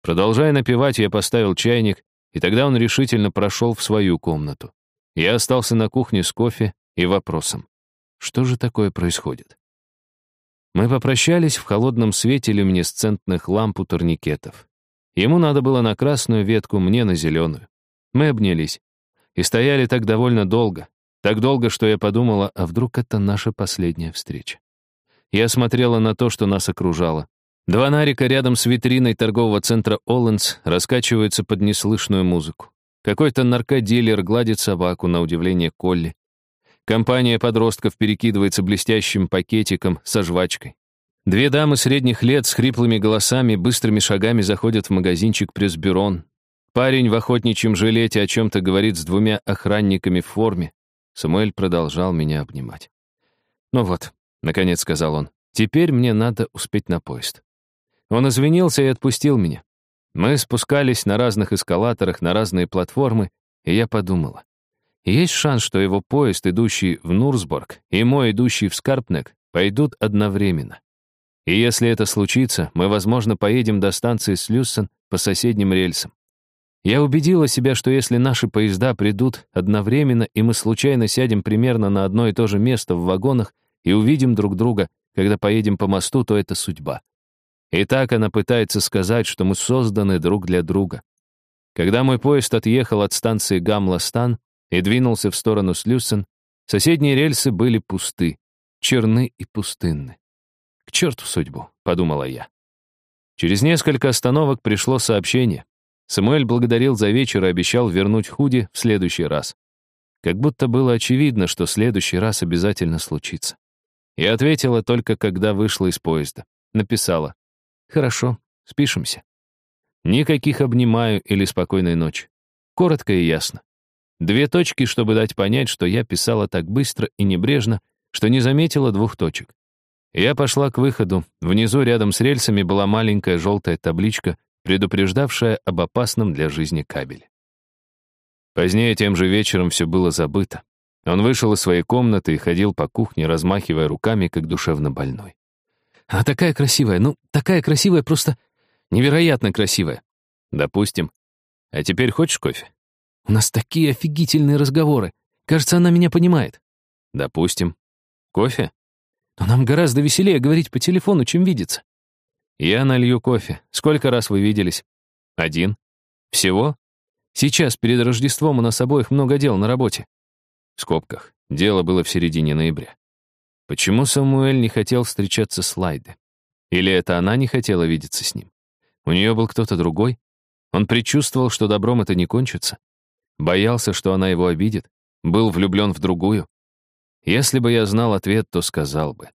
Продолжая напевать, я поставил чайник, и тогда он решительно прошел в свою комнату. Я остался на кухне с кофе и вопросом. Что же такое происходит? Мы попрощались в холодном свете люминесцентных ламп у турникетов. Ему надо было на красную ветку, мне на зеленую. Мы обнялись. И стояли так довольно долго. Так долго, что я подумала, а вдруг это наша последняя встреча. Я смотрела на то, что нас окружало. Два нарика рядом с витриной торгового центра Оллендс раскачиваются под неслышную музыку. Какой-то наркодилер гладит собаку, на удивление Колли. Компания подростков перекидывается блестящим пакетиком со жвачкой. Две дамы средних лет с хриплыми голосами быстрыми шагами заходят в магазинчик Пресбюрон. Парень в охотничьем жилете о чем-то говорит с двумя охранниками в форме. Самуэль продолжал меня обнимать. «Ну вот», — наконец сказал он, — «теперь мне надо успеть на поезд». Он извинился и отпустил меня. Мы спускались на разных эскалаторах, на разные платформы, и я подумала. Есть шанс, что его поезд, идущий в Нурсборг, и мой, идущий в Скарпнек, пойдут одновременно. И если это случится, мы, возможно, поедем до станции Слюссен по соседним рельсам. Я убедила себя, что если наши поезда придут одновременно, и мы случайно сядем примерно на одно и то же место в вагонах и увидим друг друга, когда поедем по мосту, то это судьба. И так она пытается сказать, что мы созданы друг для друга. Когда мой поезд отъехал от станции Гамластан и двинулся в сторону Слюсен, соседние рельсы были пусты, черны и пустынны. «К черту судьбу», — подумала я. Через несколько остановок пришло сообщение. Самуэль благодарил за вечер и обещал вернуть худи в следующий раз. Как будто было очевидно, что следующий раз обязательно случится. Я ответила только, когда вышла из поезда. Написала Хорошо, спишемся. Никаких обнимаю или спокойной ночи. Коротко и ясно. Две точки, чтобы дать понять, что я писала так быстро и небрежно, что не заметила двух точек. Я пошла к выходу. Внизу, рядом с рельсами, была маленькая желтая табличка, предупреждавшая об опасном для жизни кабеле. Позднее тем же вечером все было забыто. Он вышел из своей комнаты и ходил по кухне, размахивая руками, как душевно больной. «А такая красивая, ну, такая красивая, просто невероятно красивая». «Допустим. А теперь хочешь кофе?» «У нас такие офигительные разговоры. Кажется, она меня понимает». «Допустим. Кофе?» «Но нам гораздо веселее говорить по телефону, чем видеться». «Я налью кофе. Сколько раз вы виделись?» «Один. Всего?» «Сейчас, перед Рождеством, у нас обоих много дел на работе». В скобках. Дело было в середине ноября. Почему Самуэль не хотел встречаться с Лайде? Или это она не хотела видеться с ним? У нее был кто-то другой? Он предчувствовал, что добром это не кончится? Боялся, что она его обидит? Был влюблен в другую? Если бы я знал ответ, то сказал бы.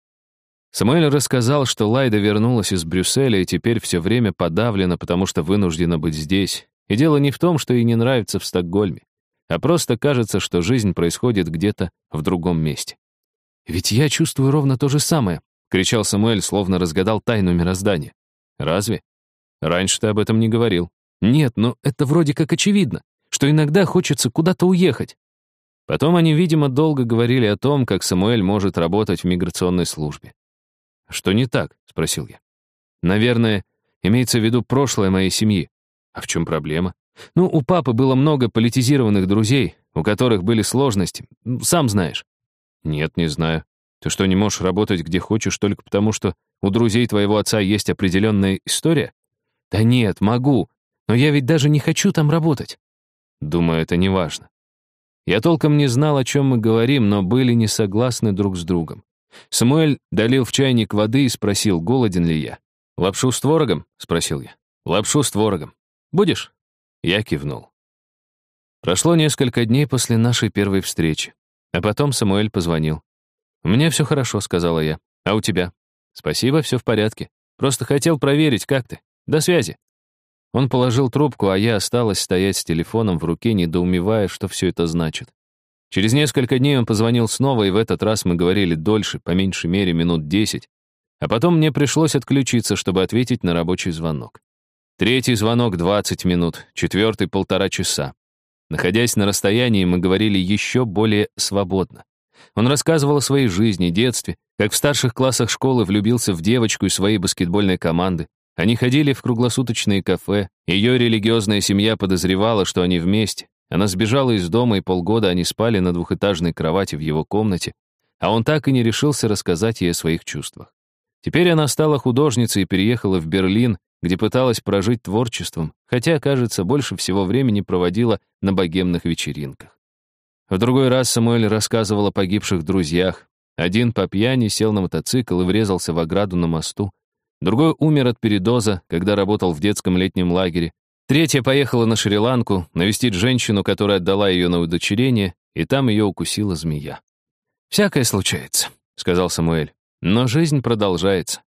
Самуэль рассказал, что Лайда вернулась из Брюсселя и теперь все время подавлена, потому что вынуждена быть здесь. И дело не в том, что ей не нравится в Стокгольме а просто кажется, что жизнь происходит где-то в другом месте. «Ведь я чувствую ровно то же самое», — кричал Самуэль, словно разгадал тайну мироздания. «Разве? Раньше ты об этом не говорил». «Нет, но это вроде как очевидно, что иногда хочется куда-то уехать». Потом они, видимо, долго говорили о том, как Самуэль может работать в миграционной службе. «Что не так?» — спросил я. «Наверное, имеется в виду прошлое моей семьи. А в чем проблема?» Ну, у папы было много политизированных друзей, у которых были сложности. Сам знаешь. Нет, не знаю. Ты что, не можешь работать где хочешь только потому, что у друзей твоего отца есть определенная история? Да нет, могу. Но я ведь даже не хочу там работать. Думаю, это не важно. Я толком не знал, о чем мы говорим, но были не согласны друг с другом. Самуэль долил в чайник воды и спросил, голоден ли я. «Лапшу с творогом?» — спросил я. «Лапшу с творогом. Будешь?» Я кивнул. Прошло несколько дней после нашей первой встречи. А потом Самуэль позвонил. «У меня все хорошо», — сказала я. «А у тебя?» «Спасибо, все в порядке. Просто хотел проверить, как ты. До связи». Он положил трубку, а я осталась стоять с телефоном в руке, недоумевая, что все это значит. Через несколько дней он позвонил снова, и в этот раз мы говорили дольше, по меньшей мере минут десять. А потом мне пришлось отключиться, чтобы ответить на рабочий звонок. Третий звонок — 20 минут, четвертый — полтора часа. Находясь на расстоянии, мы говорили еще более свободно. Он рассказывал о своей жизни, детстве, как в старших классах школы влюбился в девочку из своей баскетбольной команды. Они ходили в круглосуточные кафе, ее религиозная семья подозревала, что они вместе. Она сбежала из дома, и полгода они спали на двухэтажной кровати в его комнате, а он так и не решился рассказать ей о своих чувствах. Теперь она стала художницей и переехала в Берлин, где пыталась прожить творчеством, хотя, кажется, больше всего времени проводила на богемных вечеринках. В другой раз Самуэль рассказывал о погибших друзьях. Один по пьяни сел на мотоцикл и врезался в ограду на мосту. Другой умер от передоза, когда работал в детском летнем лагере. Третья поехала на Шри-Ланку навестить женщину, которая отдала ее на удочерение, и там ее укусила змея. «Всякое случается», — сказал Самуэль. «Но жизнь продолжается.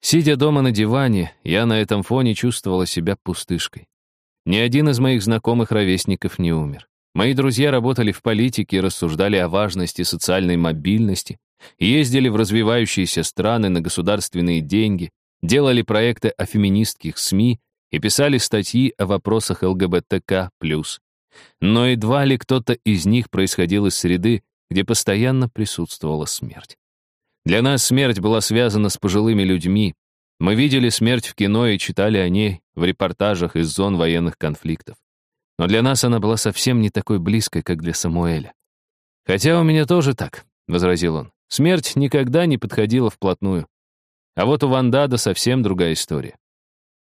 Сидя дома на диване, я на этом фоне чувствовала себя пустышкой. Ни один из моих знакомых ровесников не умер. Мои друзья работали в политике рассуждали о важности социальной мобильности, ездили в развивающиеся страны на государственные деньги, делали проекты о феминистских СМИ и писали статьи о вопросах ЛГБТК+. Но едва ли кто-то из них происходил из среды, где постоянно присутствовала смерть. Для нас смерть была связана с пожилыми людьми. Мы видели смерть в кино и читали о ней в репортажах из зон военных конфликтов. Но для нас она была совсем не такой близкой, как для Самуэля. «Хотя у меня тоже так», — возразил он. «Смерть никогда не подходила вплотную. А вот у Вандада совсем другая история».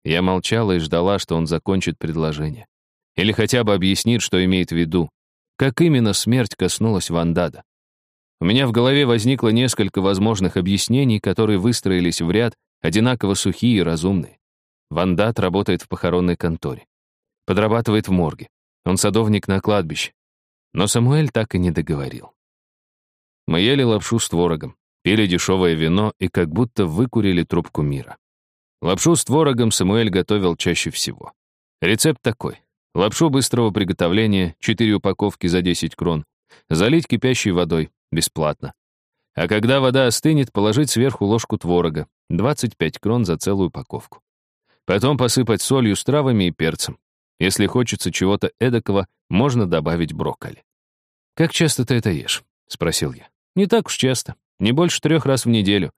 Я молчала и ждала, что он закончит предложение. Или хотя бы объяснит, что имеет в виду. Как именно смерть коснулась Вандада. У меня в голове возникло несколько возможных объяснений, которые выстроились в ряд, одинаково сухие и разумные. Вандат работает в похоронной конторе. Подрабатывает в морге. Он садовник на кладбище. Но Самуэль так и не договорил. Мы ели лапшу с творогом, пили дешевое вино и как будто выкурили трубку мира. Лапшу с творогом Самуэль готовил чаще всего. Рецепт такой. Лапшу быстрого приготовления, 4 упаковки за 10 крон, залить кипящей водой, бесплатно. А когда вода остынет, положить сверху ложку творога, 25 крон за целую упаковку. Потом посыпать солью с травами и перцем. Если хочется чего-то эдакого, можно добавить брокколи. «Как часто ты это ешь?» — спросил я. «Не так уж часто. Не больше трех раз в неделю.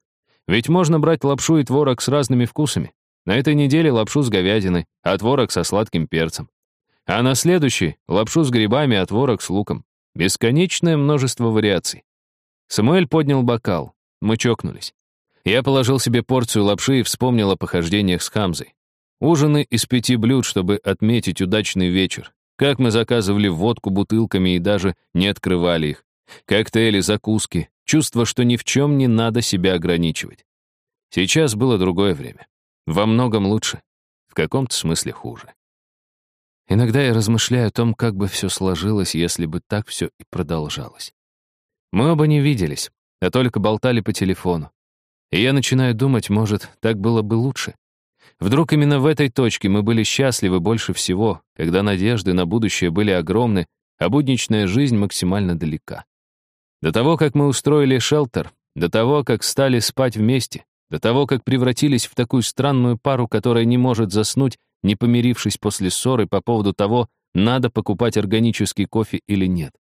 Ведь можно брать лапшу и творог с разными вкусами. На этой неделе лапшу с говядиной, а творог со сладким перцем. А на следующий — лапшу с грибами, а творог с луком. Бесконечное множество вариаций. Самуэль поднял бокал. Мы чокнулись. Я положил себе порцию лапши и вспомнил о похождениях с Хамзой. Ужины из пяти блюд, чтобы отметить удачный вечер. Как мы заказывали водку бутылками и даже не открывали их. Коктейли, закуски. Чувство, что ни в чем не надо себя ограничивать. Сейчас было другое время. Во многом лучше. В каком-то смысле хуже. Иногда я размышляю о том, как бы все сложилось, если бы так все и продолжалось. Мы оба не виделись, а только болтали по телефону. И я начинаю думать, может, так было бы лучше. Вдруг именно в этой точке мы были счастливы больше всего, когда надежды на будущее были огромны, а будничная жизнь максимально далека. До того, как мы устроили шелтер, до того, как стали спать вместе, до того, как превратились в такую странную пару, которая не может заснуть, не помирившись после ссоры по поводу того, надо покупать органический кофе или нет.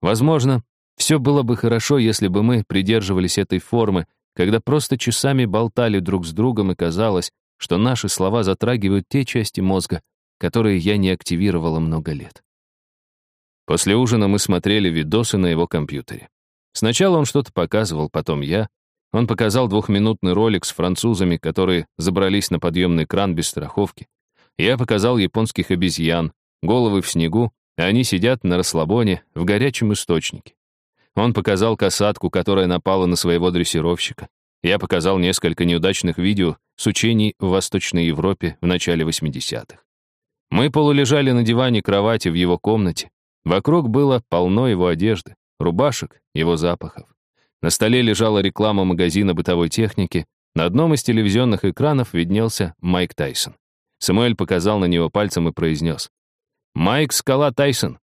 Возможно, все было бы хорошо, если бы мы придерживались этой формы, когда просто часами болтали друг с другом и казалось, что наши слова затрагивают те части мозга, которые я не активировала много лет. После ужина мы смотрели видосы на его компьютере. Сначала он что-то показывал, потом я. Он показал двухминутный ролик с французами, которые забрались на подъемный кран без страховки. Я показал японских обезьян, головы в снегу, а они сидят на расслабоне в горячем источнике. Он показал касатку, которая напала на своего дрессировщика. Я показал несколько неудачных видео с учений в Восточной Европе в начале 80-х. Мы полулежали на диване кровати в его комнате. Вокруг было полно его одежды, рубашек, его запахов. На столе лежала реклама магазина бытовой техники. На одном из телевизионных экранов виднелся Майк Тайсон. Самуэль показал на него пальцем и произнес. «Майк Скала Тайсон».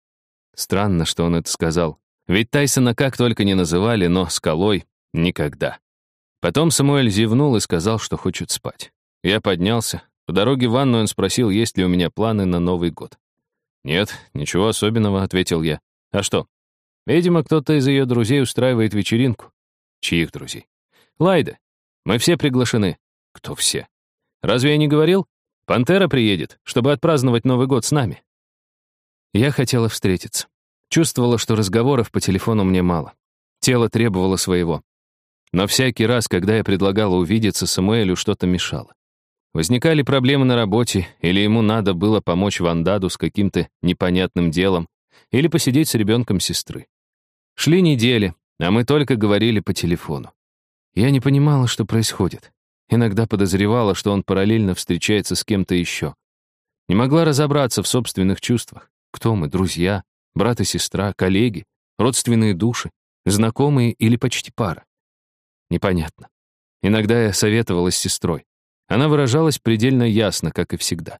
Странно, что он это сказал. Ведь Тайсона как только не называли, но скалой — никогда. Потом Самуэль зевнул и сказал, что хочет спать. Я поднялся. По дороге в ванну он спросил, есть ли у меня планы на Новый год. «Нет, ничего особенного», — ответил я. «А что?» «Видимо, кто-то из ее друзей устраивает вечеринку». «Чьих друзей?» «Лайда. Мы все приглашены». «Кто все?» «Разве я не говорил? Пантера приедет, чтобы отпраздновать Новый год с нами». Я хотела встретиться. Чувствовала, что разговоров по телефону мне мало. Тело требовало своего. Но всякий раз, когда я предлагала увидеться, Самуэлю что-то мешало. Возникали проблемы на работе, или ему надо было помочь Вандаду с каким-то непонятным делом, или посидеть с ребенком сестры. Шли недели, а мы только говорили по телефону. Я не понимала, что происходит. Иногда подозревала, что он параллельно встречается с кем-то еще. Не могла разобраться в собственных чувствах. Кто мы, друзья, Брат и сестра, коллеги, родственные души, знакомые или почти пара. Непонятно. Иногда я советовалась с сестрой. Она выражалась предельно ясно, как и всегда.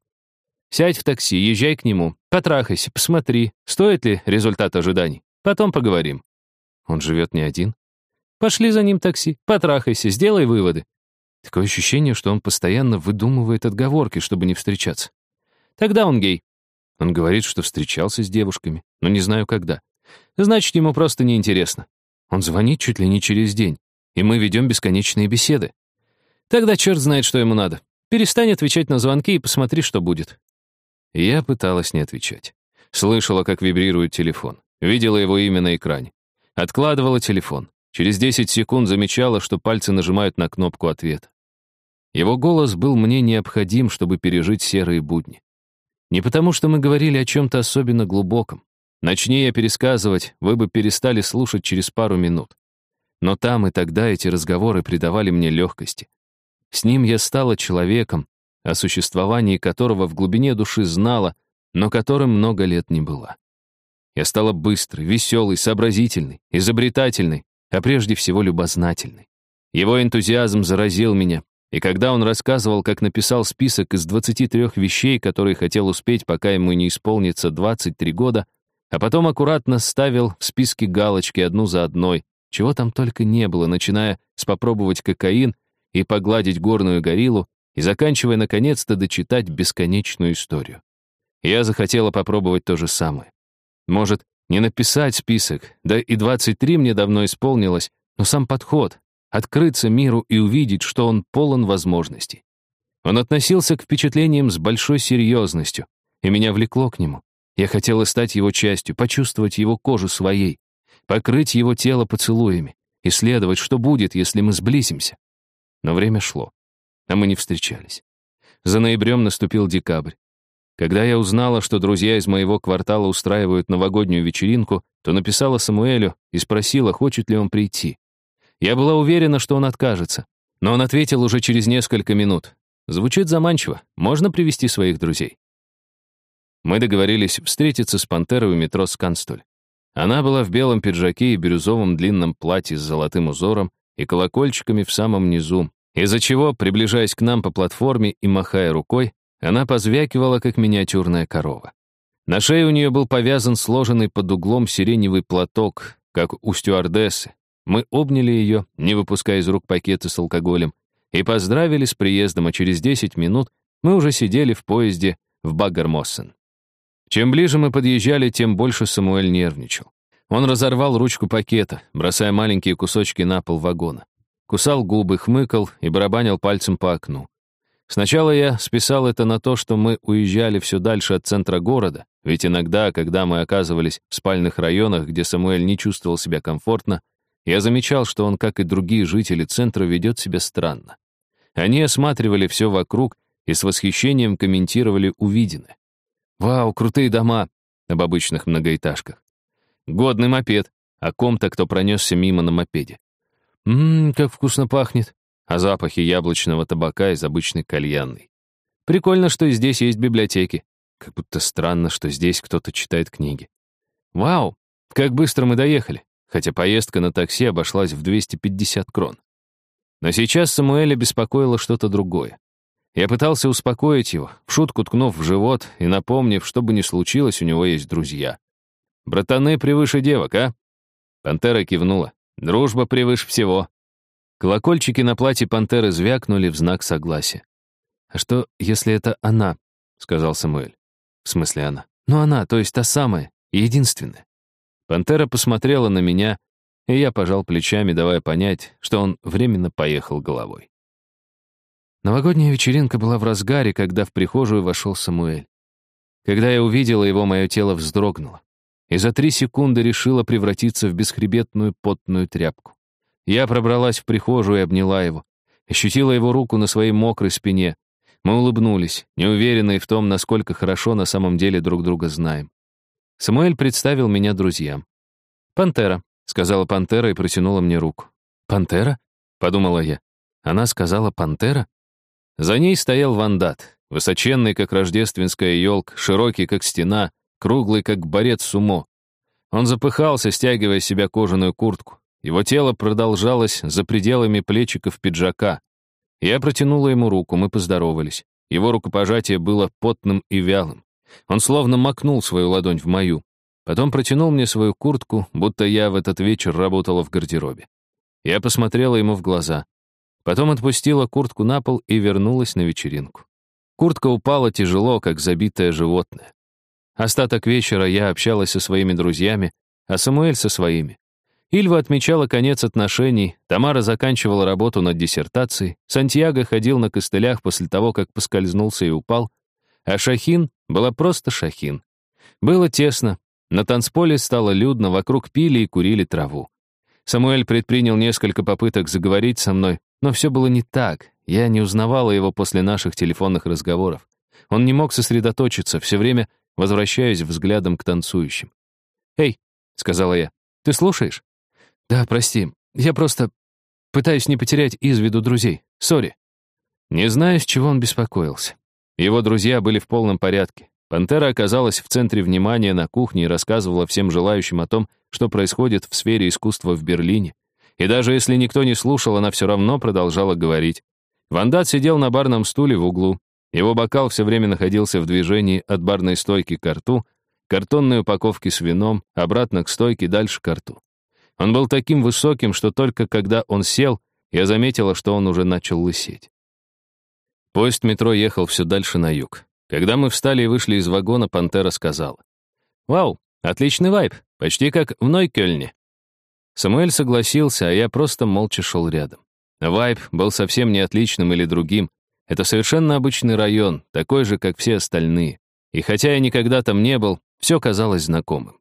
«Сядь в такси, езжай к нему, потрахайся, посмотри, стоит ли результат ожиданий. Потом поговорим». Он живет не один. «Пошли за ним такси, потрахайся, сделай выводы». Такое ощущение, что он постоянно выдумывает отговорки, чтобы не встречаться. Тогда он гей. Он говорит, что встречался с девушками, но не знаю когда. Значит, ему просто неинтересно. Он звонит чуть ли не через день, и мы ведем бесконечные беседы. Тогда черт знает, что ему надо. Перестань отвечать на звонки и посмотри, что будет. Я пыталась не отвечать. Слышала, как вибрирует телефон. Видела его имя на экране. Откладывала телефон. Через 10 секунд замечала, что пальцы нажимают на кнопку ответа. Его голос был мне необходим, чтобы пережить серые будни. Не потому, что мы говорили о чем-то особенно глубоком. Начни я пересказывать, вы бы перестали слушать через пару минут. Но там и тогда эти разговоры придавали мне легкости. С ним я стала человеком, о существовании которого в глубине души знала, но которым много лет не была. Я стала быстрой, веселой, сообразительной, изобретательной, а прежде всего любознательной. Его энтузиазм заразил меня, и когда он рассказывал, как написал список из 23 вещей, которые хотел успеть, пока ему не исполнится 23 года, а потом аккуратно ставил в списке галочки одну за одной, чего там только не было, начиная с попробовать кокаин и погладить горную гориллу, и заканчивая наконец-то дочитать бесконечную историю. Я захотела попробовать то же самое. Может, не написать список, да и 23 мне давно исполнилось, но сам подход, открыться миру и увидеть, что он полон возможностей. Он относился к впечатлениям с большой серьезностью, и меня влекло к нему. Я хотела стать его частью, почувствовать его кожу своей, покрыть его тело поцелуями, исследовать, что будет, если мы сблизимся. Но время шло, а мы не встречались. За ноябрем наступил декабрь. Когда я узнала, что друзья из моего квартала устраивают новогоднюю вечеринку, то написала Самуэлю и спросила, хочет ли он прийти. Я была уверена, что он откажется, но он ответил уже через несколько минут. Звучит заманчиво, можно привести своих друзей. Мы договорились встретиться с Пантерой у метро Сканстоль. Она была в белом пиджаке и бирюзовом длинном платье с золотым узором и колокольчиками в самом низу, из-за чего, приближаясь к нам по платформе и махая рукой, она позвякивала, как миниатюрная корова. На шее у нее был повязан сложенный под углом сиреневый платок, как у стюардессы. Мы обняли ее, не выпуская из рук пакеты с алкоголем, и поздравили с приездом, а через 10 минут мы уже сидели в поезде в Баггармоссен. Чем ближе мы подъезжали, тем больше Самуэль нервничал. Он разорвал ручку пакета, бросая маленькие кусочки на пол вагона. Кусал губы, хмыкал и барабанил пальцем по окну. Сначала я списал это на то, что мы уезжали все дальше от центра города, ведь иногда, когда мы оказывались в спальных районах, где Самуэль не чувствовал себя комфортно, я замечал, что он, как и другие жители центра, ведет себя странно. Они осматривали все вокруг и с восхищением комментировали увиденное. Вау, крутые дома об обычных многоэтажках. Годный мопед, о ком-то, кто пронесся мимо на мопеде. Ммм, как вкусно пахнет. А запахи яблочного табака из обычной кальянной. Прикольно, что здесь есть библиотеки. Как будто странно, что здесь кто-то читает книги. Вау, как быстро мы доехали, хотя поездка на такси обошлась в 250 крон. Но сейчас Самуэля беспокоило что-то другое. Я пытался успокоить его, в шутку ткнув в живот и напомнив, что бы ни случилось, у него есть друзья. «Братаны превыше девок, а?» Пантера кивнула. «Дружба превыше всего». Колокольчики на платье пантеры звякнули в знак согласия. «А что, если это она?» — сказал Самуэль. «В смысле она?» «Ну она, то есть та самая, единственная». Пантера посмотрела на меня, и я пожал плечами, давая понять, что он временно поехал головой. Новогодняя вечеринка была в разгаре, когда в прихожую вошел Самуэль. Когда я увидела его, мое тело вздрогнуло. И за три секунды решила превратиться в бесхребетную потную тряпку. Я пробралась в прихожую и обняла его. Ощутила его руку на своей мокрой спине. Мы улыбнулись, неуверенные в том, насколько хорошо на самом деле друг друга знаем. Самуэль представил меня друзьям. «Пантера», — сказала Пантера и протянула мне руку. «Пантера?» — подумала я. Она сказала «Пантера»? За ней стоял вандат, высоченный, как рождественская елка, широкий, как стена, круглый, как борец сумо. Он запыхался, стягивая с себя кожаную куртку. Его тело продолжалось за пределами плечиков пиджака. Я протянула ему руку, мы поздоровались. Его рукопожатие было потным и вялым. Он словно макнул свою ладонь в мою. Потом протянул мне свою куртку, будто я в этот вечер работала в гардеробе. Я посмотрела ему в глаза. Потом отпустила куртку на пол и вернулась на вечеринку. Куртка упала тяжело, как забитое животное. Остаток вечера я общалась со своими друзьями, а Самуэль со своими. Ильва отмечала конец отношений, Тамара заканчивала работу над диссертацией, Сантьяго ходил на костылях после того, как поскользнулся и упал, а Шахин была просто Шахин. Было тесно, на танцполе стало людно, вокруг пили и курили траву. Самуэль предпринял несколько попыток заговорить со мной, но все было не так. Я не узнавала его после наших телефонных разговоров. Он не мог сосредоточиться, все время возвращаясь взглядом к танцующим. «Эй», — сказала я, — «ты слушаешь?» «Да, прости, я просто пытаюсь не потерять из виду друзей. Сори». Не знаю, с чего он беспокоился. Его друзья были в полном порядке. Пантера оказалась в центре внимания на кухне и рассказывала всем желающим о том, что происходит в сфере искусства в Берлине. И даже если никто не слушал, она все равно продолжала говорить. Вандат сидел на барном стуле в углу. Его бокал все время находился в движении от барной стойки к рту, картонной упаковки с вином, обратно к стойке, дальше к рту. Он был таким высоким, что только когда он сел, я заметила, что он уже начал лысеть. Поезд метро ехал все дальше на юг. Когда мы встали и вышли из вагона, Пантера сказала. «Вау, отличный вайб, почти как в Нойкёльне». Самуэль согласился, а я просто молча шел рядом. Вайб был совсем не отличным или другим. Это совершенно обычный район, такой же, как все остальные. И хотя я никогда там не был, все казалось знакомым.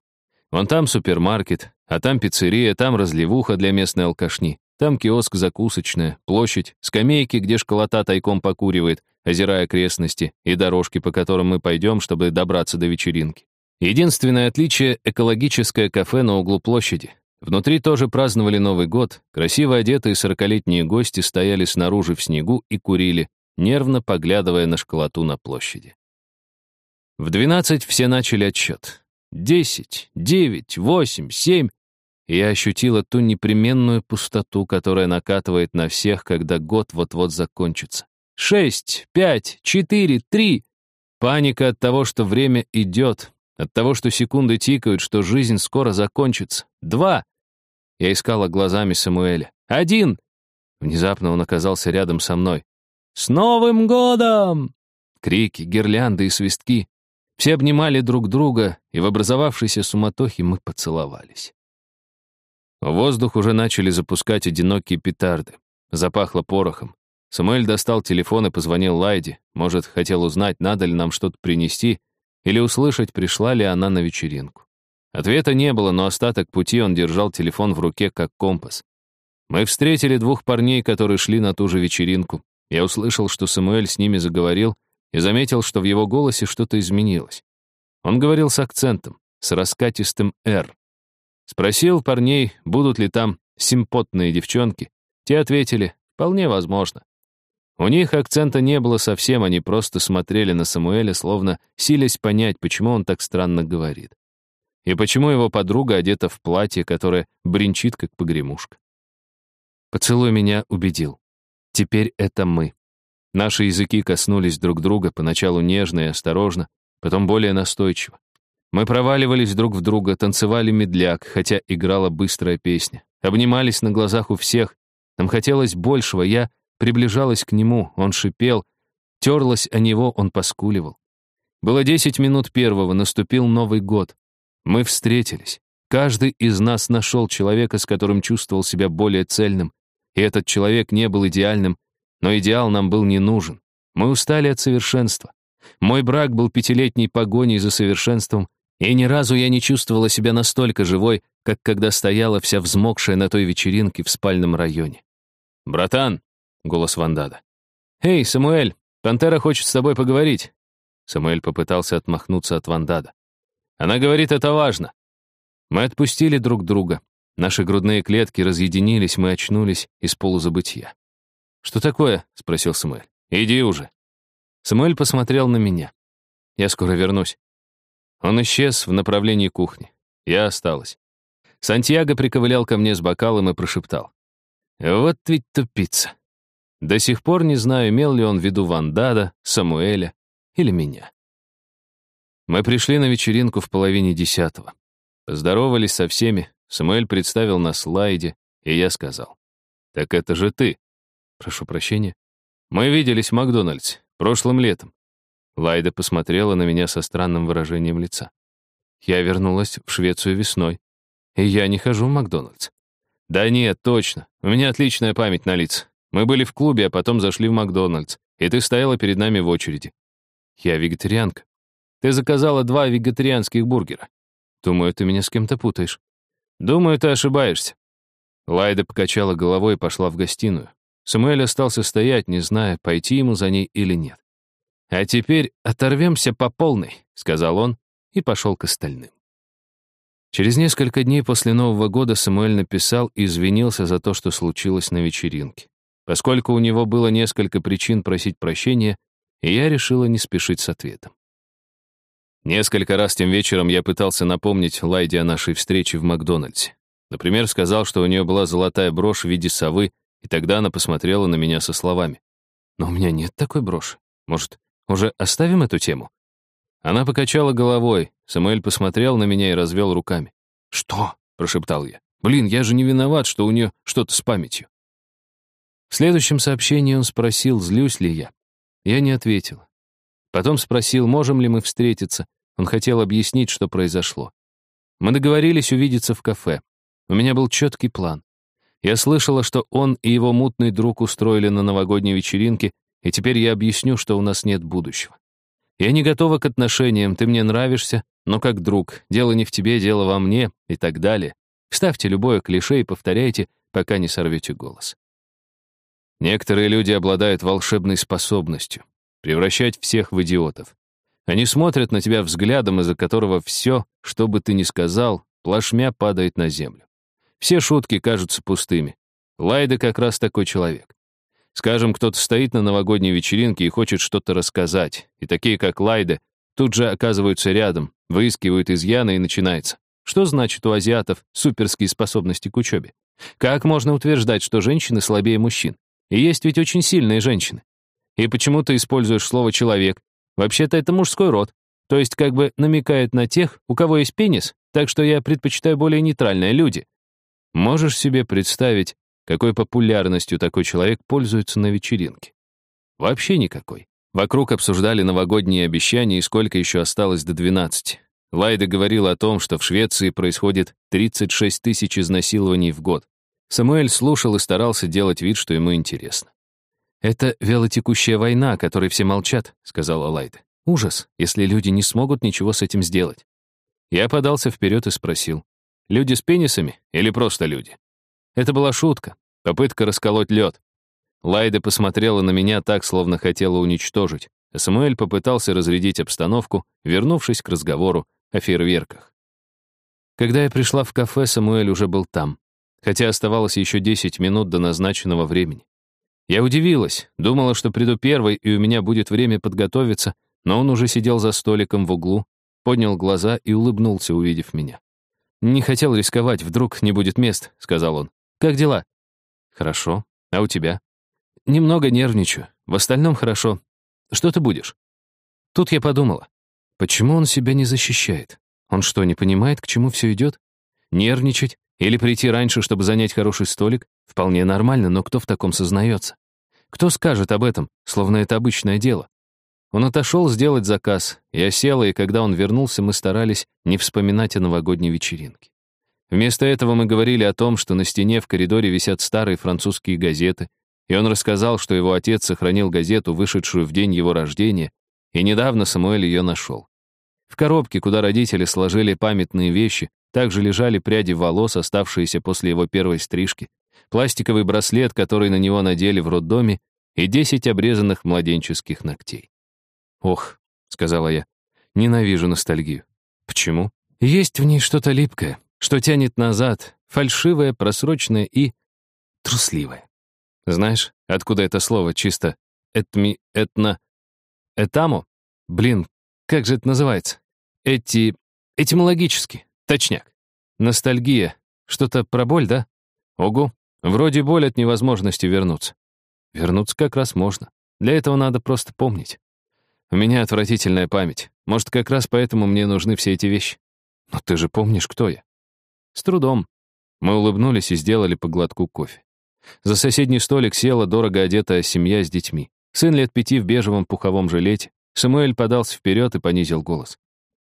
Вон там супермаркет, а там пиццерия, там разливуха для местной алкашни, там киоск закусочная, площадь, скамейки, где школота тайком покуривает, озирая окрестности, и дорожки, по которым мы пойдем, чтобы добраться до вечеринки. Единственное отличие — экологическое кафе на углу площади. Внутри тоже праздновали Новый год, красиво одетые сорокалетние гости стояли снаружи в снегу и курили, нервно поглядывая на школоту на площади. В 12 все начали отсчет. 10, 9, 8, 7 я ощутила ту непременную пустоту, которая накатывает на всех, когда год вот-вот закончится. Шесть, пять, четыре, три. Паника от того, что время идет, от того, что секунды тикают, что жизнь скоро закончится. Два. Я искала глазами Самуэля. Один. Внезапно он оказался рядом со мной. «С Новым годом!» Крики, гирлянды и свистки. Все обнимали друг друга, и в образовавшейся суматохе мы поцеловались. В воздух уже начали запускать одинокие петарды. Запахло порохом. Самуэль достал телефон и позвонил Лайде. Может, хотел узнать, надо ли нам что-то принести, или услышать, пришла ли она на вечеринку. Ответа не было, но остаток пути он держал телефон в руке, как компас. Мы встретили двух парней, которые шли на ту же вечеринку. Я услышал, что Самуэль с ними заговорил, и заметил, что в его голосе что-то изменилось. Он говорил с акцентом, с раскатистым «р». Спросил парней, будут ли там симпотные девчонки. Те ответили, вполне возможно. У них акцента не было совсем, они просто смотрели на Самуэля, словно силясь понять, почему он так странно говорит. И почему его подруга одета в платье, которое бренчит, как погремушка. Поцелуй меня убедил. Теперь это мы. Наши языки коснулись друг друга, поначалу нежно и осторожно, потом более настойчиво. Мы проваливались друг в друга, танцевали медляк, хотя играла быстрая песня. Обнимались на глазах у всех. Нам хотелось большего, я приближалась к нему, он шипел. Терлась о него, он поскуливал. Было десять минут первого, наступил Новый год. Мы встретились. Каждый из нас нашел человека, с которым чувствовал себя более цельным. И этот человек не был идеальным, но идеал нам был не нужен. Мы устали от совершенства. Мой брак был пятилетней погоней за совершенством, и ни разу я не чувствовала себя настолько живой, как когда стояла вся взмокшая на той вечеринке в спальном районе. «Братан!» — голос Вандада. «Эй, Самуэль, Пантера хочет с тобой поговорить». Самуэль попытался отмахнуться от Вандада. «Она говорит, это важно». Мы отпустили друг друга. Наши грудные клетки разъединились, мы очнулись из полузабытия. «Что такое?» — спросил Самуэль. «Иди уже». Самуэль посмотрел на меня. «Я скоро вернусь». Он исчез в направлении кухни. Я осталась. Сантьяго приковылял ко мне с бокалом и прошептал. «Вот ведь тупица». До сих пор не знаю, имел ли он в виду Вандада, Самуэля или меня. Мы пришли на вечеринку в половине десятого. Поздоровались со всеми, Самуэль представил на слайде, и я сказал. «Так это же ты». Прошу прощения. Мы виделись в Макдональдсе прошлым летом. Лайда посмотрела на меня со странным выражением лица. Я вернулась в Швецию весной, и я не хожу в Макдональдс. Да нет, точно. У меня отличная память на лица. Мы были в клубе, а потом зашли в Макдональдс, и ты стояла перед нами в очереди. Я вегетарианка. Ты заказала два вегетарианских бургера. Думаю, ты меня с кем-то путаешь. Думаю, ты ошибаешься. Лайда покачала головой и пошла в гостиную. Самуэль остался стоять, не зная, пойти ему за ней или нет. «А теперь оторвемся по полной», — сказал он и пошел к остальным. Через несколько дней после Нового года Самуэль написал и извинился за то, что случилось на вечеринке. Поскольку у него было несколько причин просить прощения, и я решила не спешить с ответом. Несколько раз тем вечером я пытался напомнить Лайде о нашей встрече в Макдональдсе. Например, сказал, что у нее была золотая брошь в виде совы, и тогда она посмотрела на меня со словами. «Но у меня нет такой броши. Может, уже оставим эту тему?» Она покачала головой. Самуэль посмотрел на меня и развел руками. «Что?» — прошептал я. Блин, я же не виноват, что у нее что-то с памятью. В следующем сообщении он спросил, злюсь ли я. Я не ответил. Потом спросил, можем ли мы встретиться. Он хотел объяснить, что произошло. Мы договорились увидеться в кафе. У меня был четкий план. Я слышала, что он и его мутный друг устроили на новогодней вечеринке, и теперь я объясню, что у нас нет будущего. Я не готова к отношениям, ты мне нравишься, но как друг. Дело не в тебе, дело во мне и так далее. Вставьте любое клише и повторяйте, пока не сорвете голос. Некоторые люди обладают волшебной способностью превращать всех в идиотов. Они смотрят на тебя взглядом, из-за которого все, что бы ты ни сказал, плашмя падает на землю. Все шутки кажутся пустыми. Лайда как раз такой человек. Скажем, кто-то стоит на новогодней вечеринке и хочет что-то рассказать, и такие, как Лайда, тут же оказываются рядом, выискивают изъяны и начинается. Что значит у азиатов суперские способности к учебе? Как можно утверждать, что женщины слабее мужчин? И есть ведь очень сильные женщины. И почему ты используешь слово «человек»? Вообще-то это мужской род. То есть как бы намекает на тех, у кого есть пенис, так что я предпочитаю более нейтральные люди. Можешь себе представить, какой популярностью такой человек пользуется на вечеринке? Вообще никакой. Вокруг обсуждали новогодние обещания и сколько еще осталось до 12. Лайда говорил о том, что в Швеции происходит 36 тысяч изнасилований в год. Самуэль слушал и старался делать вид, что ему интересно. «Это велотекущая война, о которой все молчат», — сказала Лайда. «Ужас, если люди не смогут ничего с этим сделать». Я подался вперед и спросил. «Люди с пенисами или просто люди?» Это была шутка, попытка расколоть лед. Лайда посмотрела на меня так, словно хотела уничтожить, Самуэль попытался разрядить обстановку, вернувшись к разговору о фейерверках. Когда я пришла в кафе, Самуэль уже был там, хотя оставалось еще 10 минут до назначенного времени. Я удивилась, думала, что приду первой, и у меня будет время подготовиться, но он уже сидел за столиком в углу, поднял глаза и улыбнулся, увидев меня. «Не хотел рисковать, вдруг не будет мест», — сказал он. Как дела?» «Хорошо. А у тебя?» «Немного нервничаю. В остальном хорошо. Что ты будешь?» Тут я подумала. Почему он себя не защищает? Он что, не понимает, к чему все идет? Нервничать или прийти раньше, чтобы занять хороший столик? Вполне нормально, но кто в таком сознается? Кто скажет об этом, словно это обычное дело? Он отошел сделать заказ. Я села, и когда он вернулся, мы старались не вспоминать о новогодней вечеринке. Вместо этого мы говорили о том, что на стене в коридоре висят старые французские газеты, и он рассказал, что его отец сохранил газету, вышедшую в день его рождения, и недавно Самуэль ее нашел. В коробке, куда родители сложили памятные вещи, также лежали пряди волос, оставшиеся после его первой стрижки, пластиковый браслет, который на него надели в роддоме, и десять обрезанных младенческих ногтей. «Ох», — сказала я, — «ненавижу ностальгию». «Почему?» «Есть в ней что-то липкое что тянет назад, фальшивое, просрочное и трусливое. Знаешь, откуда это слово чисто этми, этно, этамо? Блин, как же это называется? Эти, этимологически, точняк. Ностальгия. Что-то про боль, да? Ого, вроде боль от невозможности вернуться. Вернуться как раз можно. Для этого надо просто помнить. У меня отвратительная память. Может, как раз поэтому мне нужны все эти вещи. Но ты же помнишь, кто я. С трудом. Мы улыбнулись и сделали по глотку кофе. За соседний столик села дорого одетая семья с детьми. Сын лет пяти в бежевом пуховом жилете. Самуэль подался вперед и понизил голос.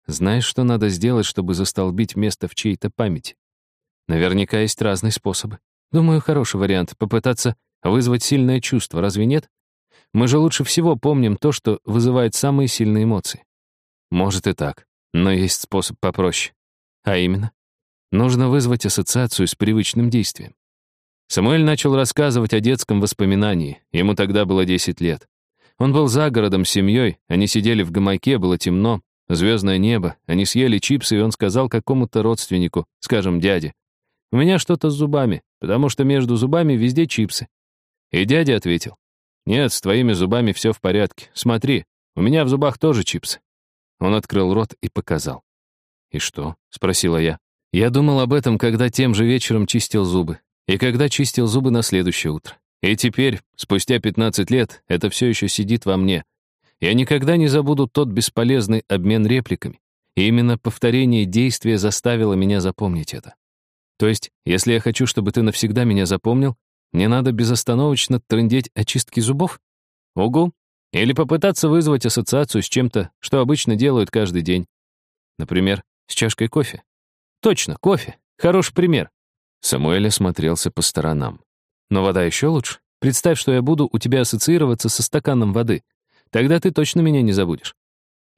«Знаешь, что надо сделать, чтобы застолбить место в чьей-то памяти? Наверняка есть разные способы. Думаю, хороший вариант — попытаться вызвать сильное чувство, разве нет? Мы же лучше всего помним то, что вызывает самые сильные эмоции. Может и так, но есть способ попроще. А именно, Нужно вызвать ассоциацию с привычным действием. Самуэль начал рассказывать о детском воспоминании. Ему тогда было 10 лет. Он был за городом с семьей, они сидели в гамаке, было темно, звездное небо, они съели чипсы, и он сказал какому-то родственнику, скажем, дяде, «У меня что-то с зубами, потому что между зубами везде чипсы». И дядя ответил, «Нет, с твоими зубами все в порядке. Смотри, у меня в зубах тоже чипсы». Он открыл рот и показал. «И что?» — спросила я. Я думал об этом, когда тем же вечером чистил зубы. И когда чистил зубы на следующее утро. И теперь, спустя 15 лет, это все еще сидит во мне. Я никогда не забуду тот бесполезный обмен репликами. И именно повторение действия заставило меня запомнить это. То есть, если я хочу, чтобы ты навсегда меня запомнил, мне надо безостановочно трындеть очистки зубов? Угу. Или попытаться вызвать ассоциацию с чем-то, что обычно делают каждый день. Например, с чашкой кофе. Точно, кофе. Хороший пример. Самуэль осмотрелся по сторонам. Но вода еще лучше. Представь, что я буду у тебя ассоциироваться со стаканом воды. Тогда ты точно меня не забудешь.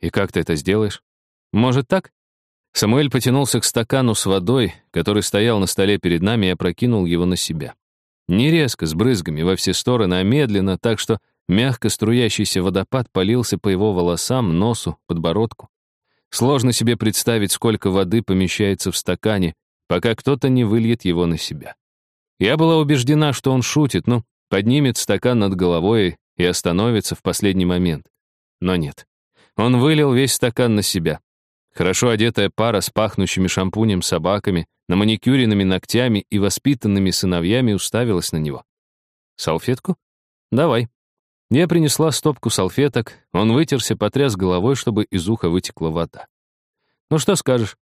И как ты это сделаешь? Может так? Самуэль потянулся к стакану с водой, который стоял на столе перед нами, и опрокинул его на себя. Не резко, с брызгами во все стороны, а медленно, так что мягко струящийся водопад полился по его волосам, носу, подбородку. Сложно себе представить, сколько воды помещается в стакане, пока кто-то не выльет его на себя. Я была убеждена, что он шутит, ну, поднимет стакан над головой и остановится в последний момент. Но нет. Он вылил весь стакан на себя. Хорошо одетая пара с пахнущими шампунем собаками, на маникюренными ногтями и воспитанными сыновьями уставилась на него. «Салфетку? Давай». Я принесла стопку салфеток, он вытерся, потряс головой, чтобы из уха вытекла вода. «Ну что скажешь?»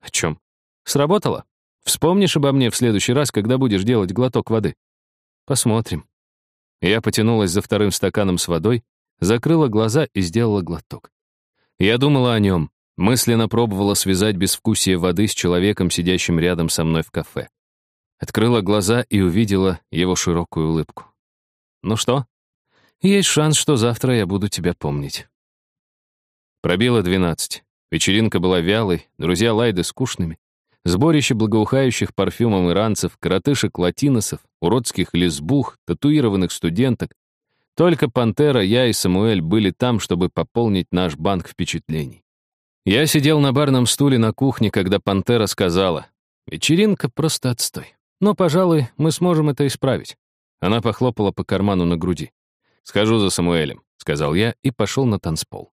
«О чем?» «Сработало? Вспомнишь обо мне в следующий раз, когда будешь делать глоток воды?» «Посмотрим». Я потянулась за вторым стаканом с водой, закрыла глаза и сделала глоток. Я думала о нем, мысленно пробовала связать безвкусие воды с человеком, сидящим рядом со мной в кафе. Открыла глаза и увидела его широкую улыбку. «Ну что, есть шанс, что завтра я буду тебя помнить. Пробило двенадцать. Вечеринка была вялой, друзья Лайды скучными. Сборище благоухающих парфюмом иранцев, коротышек-латиносов, уродских лесбух, татуированных студенток. Только Пантера, я и Самуэль были там, чтобы пополнить наш банк впечатлений. Я сидел на барном стуле на кухне, когда Пантера сказала, «Вечеринка просто отстой. Но, пожалуй, мы сможем это исправить». Она похлопала по карману на груди. «Схожу за Самуэлем», — сказал я и пошел на танцпол.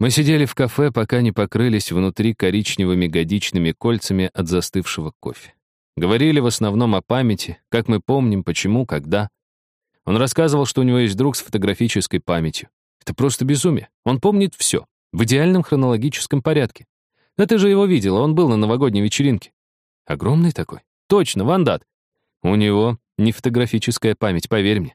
Мы сидели в кафе, пока не покрылись внутри коричневыми годичными кольцами от застывшего кофе. Говорили в основном о памяти, как мы помним, почему, когда. Он рассказывал, что у него есть друг с фотографической памятью. Это просто безумие. Он помнит все, в идеальном хронологическом порядке. Да ты же его видела, он был на новогодней вечеринке. Огромный такой. Точно, Вандат. У него не фотографическая память, поверь мне.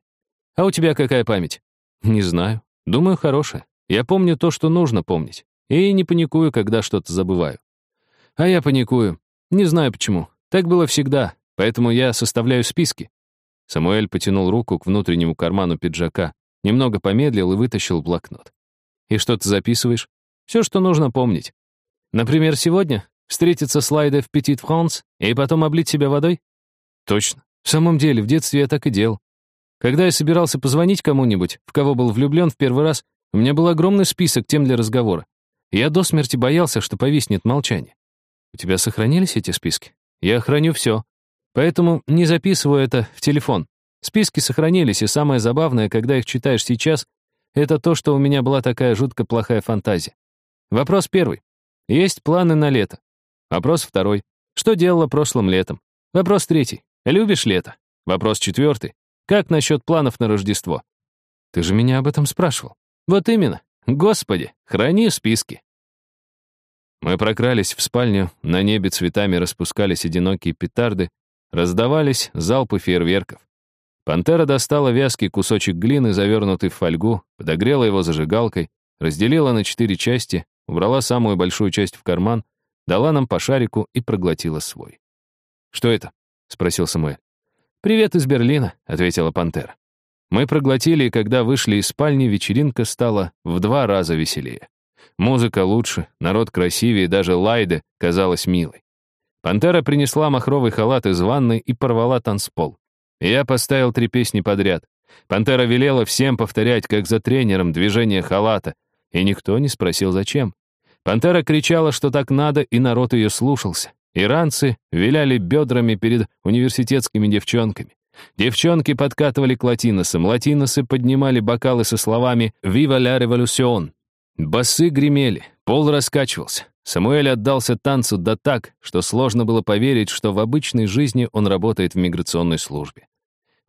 А у тебя какая память? Не знаю. Думаю, хорошая. Я помню то, что нужно помнить. И не паникую, когда что-то забываю. А я паникую. Не знаю почему. Так было всегда, поэтому я составляю списки. Самуэль потянул руку к внутреннему карману пиджака, немного помедлил и вытащил блокнот. И что ты записываешь? Все, что нужно помнить. Например, сегодня встретиться с Лайдой в Петит Франс и потом облить себя водой? Точно. В самом деле, в детстве я так и делал. Когда я собирался позвонить кому-нибудь, в кого был влюблен в первый раз, у меня был огромный список тем для разговора. Я до смерти боялся, что повиснет молчание. У тебя сохранились эти списки? Я храню все. Поэтому не записываю это в телефон. Списки сохранились, и самое забавное, когда их читаешь сейчас, это то, что у меня была такая жутко плохая фантазия. Вопрос первый. Есть планы на лето? Вопрос второй. Что делала прошлым летом? Вопрос третий. Любишь лето? Вопрос четвертый. Как насчет планов на Рождество? Ты же меня об этом спрашивал. Вот именно. Господи, храни списки. Мы прокрались в спальню, на небе цветами распускались одинокие петарды, раздавались залпы фейерверков. Пантера достала вязкий кусочек глины, завернутый в фольгу, подогрела его зажигалкой, разделила на четыре части, убрала самую большую часть в карман, дала нам по шарику и проглотила свой. «Что это?» — спросил Самуэль. «Привет из Берлина», — ответила пантера. Мы проглотили, и когда вышли из спальни, вечеринка стала в два раза веселее. Музыка лучше, народ красивее, даже Лайде казалась милой. Пантера принесла махровый халат из ванной и порвала танцпол. Я поставил три песни подряд. Пантера велела всем повторять, как за тренером, движение халата, и никто не спросил, зачем. Пантера кричала, что так надо, и народ ее слушался. Иранцы виляли бедрами перед университетскими девчонками. Девчонки подкатывали к латиносам, латиносы поднимали бокалы со словами «Viva la revolution». Басы гремели, пол раскачивался. Самуэль отдался танцу да так, что сложно было поверить, что в обычной жизни он работает в миграционной службе.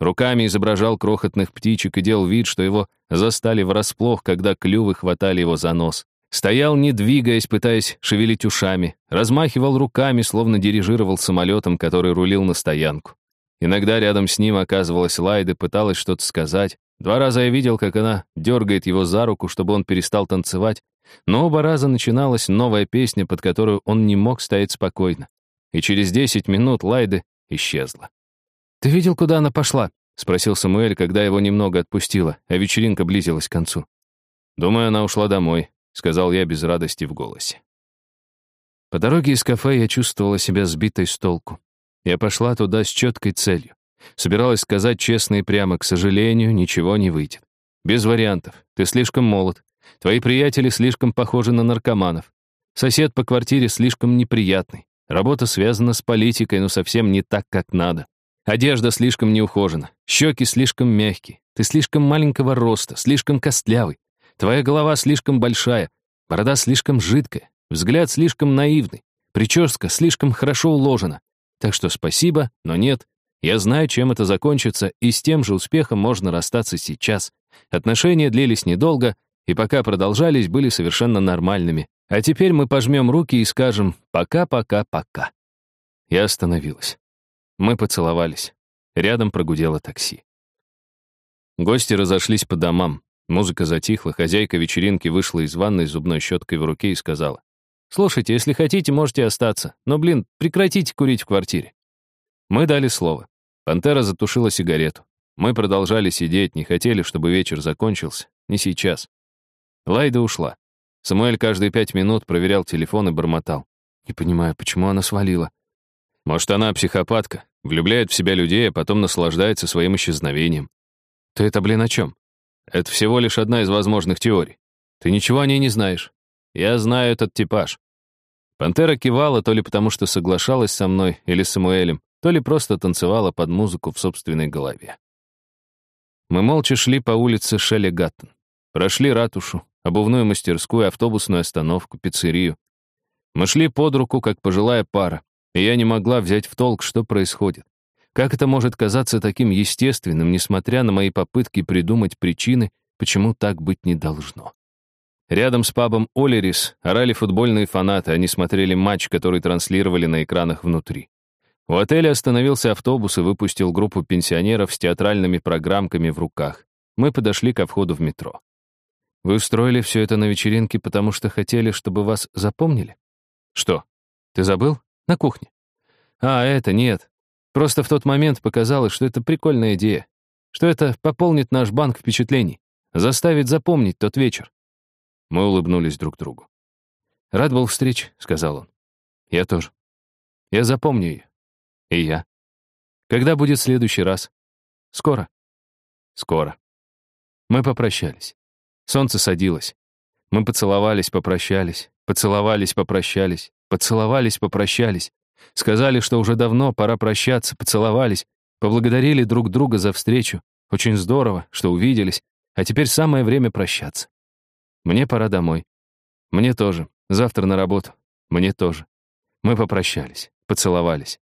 Руками изображал крохотных птичек и делал вид, что его застали врасплох, когда клювы хватали его за нос. Стоял, не двигаясь, пытаясь шевелить ушами, размахивал руками, словно дирижировал самолетом, который рулил на стоянку. Иногда рядом с ним оказывалась Лайда, пыталась что-то сказать. Два раза я видел, как она дергает его за руку, чтобы он перестал танцевать, но оба раза начиналась новая песня, под которую он не мог стоять спокойно. И через десять минут Лайда исчезла. «Ты видел, куда она пошла?» — спросил Самуэль, когда его немного отпустило, а вечеринка близилась к концу. «Думаю, она ушла домой», — сказал я без радости в голосе. По дороге из кафе я чувствовала себя сбитой с толку. Я пошла туда с четкой целью. Собиралась сказать честно и прямо, к сожалению, ничего не выйдет. Без вариантов. Ты слишком молод. Твои приятели слишком похожи на наркоманов. Сосед по квартире слишком неприятный. Работа связана с политикой, но совсем не так, как надо. Одежда слишком неухожена, щеки слишком мягкие, ты слишком маленького роста, слишком костлявый, твоя голова слишком большая, борода слишком жидкая, взгляд слишком наивный, прическа слишком хорошо уложена. Так что спасибо, но нет. Я знаю, чем это закончится, и с тем же успехом можно расстаться сейчас. Отношения длились недолго, и пока продолжались, были совершенно нормальными. А теперь мы пожмем руки и скажем «пока-пока-пока». Я остановилась. Мы поцеловались. Рядом прогудело такси. Гости разошлись по домам. Музыка затихла, хозяйка вечеринки вышла из ванной с зубной щеткой в руке и сказала. «Слушайте, если хотите, можете остаться. Но, блин, прекратите курить в квартире». Мы дали слово. Пантера затушила сигарету. Мы продолжали сидеть, не хотели, чтобы вечер закончился. Не сейчас. Лайда ушла. Самуэль каждые пять минут проверял телефон и бормотал. «Не понимаю, почему она свалила?» Может, она психопатка, влюбляет в себя людей, а потом наслаждается своим исчезновением. Ты это, блин, о чем? Это всего лишь одна из возможных теорий. Ты ничего о ней не знаешь. Я знаю этот типаж. Пантера кивала то ли потому, что соглашалась со мной или с Самуэлем, то ли просто танцевала под музыку в собственной голове. Мы молча шли по улице Шеллигаттен. Прошли ратушу, обувную мастерскую, автобусную остановку, пиццерию. Мы шли под руку, как пожилая пара, и я не могла взять в толк, что происходит. Как это может казаться таким естественным, несмотря на мои попытки придумать причины, почему так быть не должно? Рядом с пабом Олерис орали футбольные фанаты, они смотрели матч, который транслировали на экранах внутри. У отеля остановился автобус и выпустил группу пенсионеров с театральными программками в руках. Мы подошли ко входу в метро. «Вы устроили все это на вечеринке, потому что хотели, чтобы вас запомнили?» «Что? Ты забыл?» На кухне. А, это нет. Просто в тот момент показалось, что это прикольная идея. Что это пополнит наш банк впечатлений. Заставит запомнить тот вечер. Мы улыбнулись друг другу. «Рад был встреч», — сказал он. «Я тоже. Я запомню ее. И я. Когда будет следующий раз? Скоро. Скоро. Мы попрощались. Солнце садилось. Мы поцеловались, попрощались, поцеловались, попрощались, Поцеловались, попрощались. Сказали, что уже давно пора прощаться, поцеловались, поблагодарили друг друга за встречу. Очень здорово, что увиделись, а теперь самое время прощаться. Мне пора домой. Мне тоже. Завтра на работу. Мне тоже. Мы попрощались, поцеловались.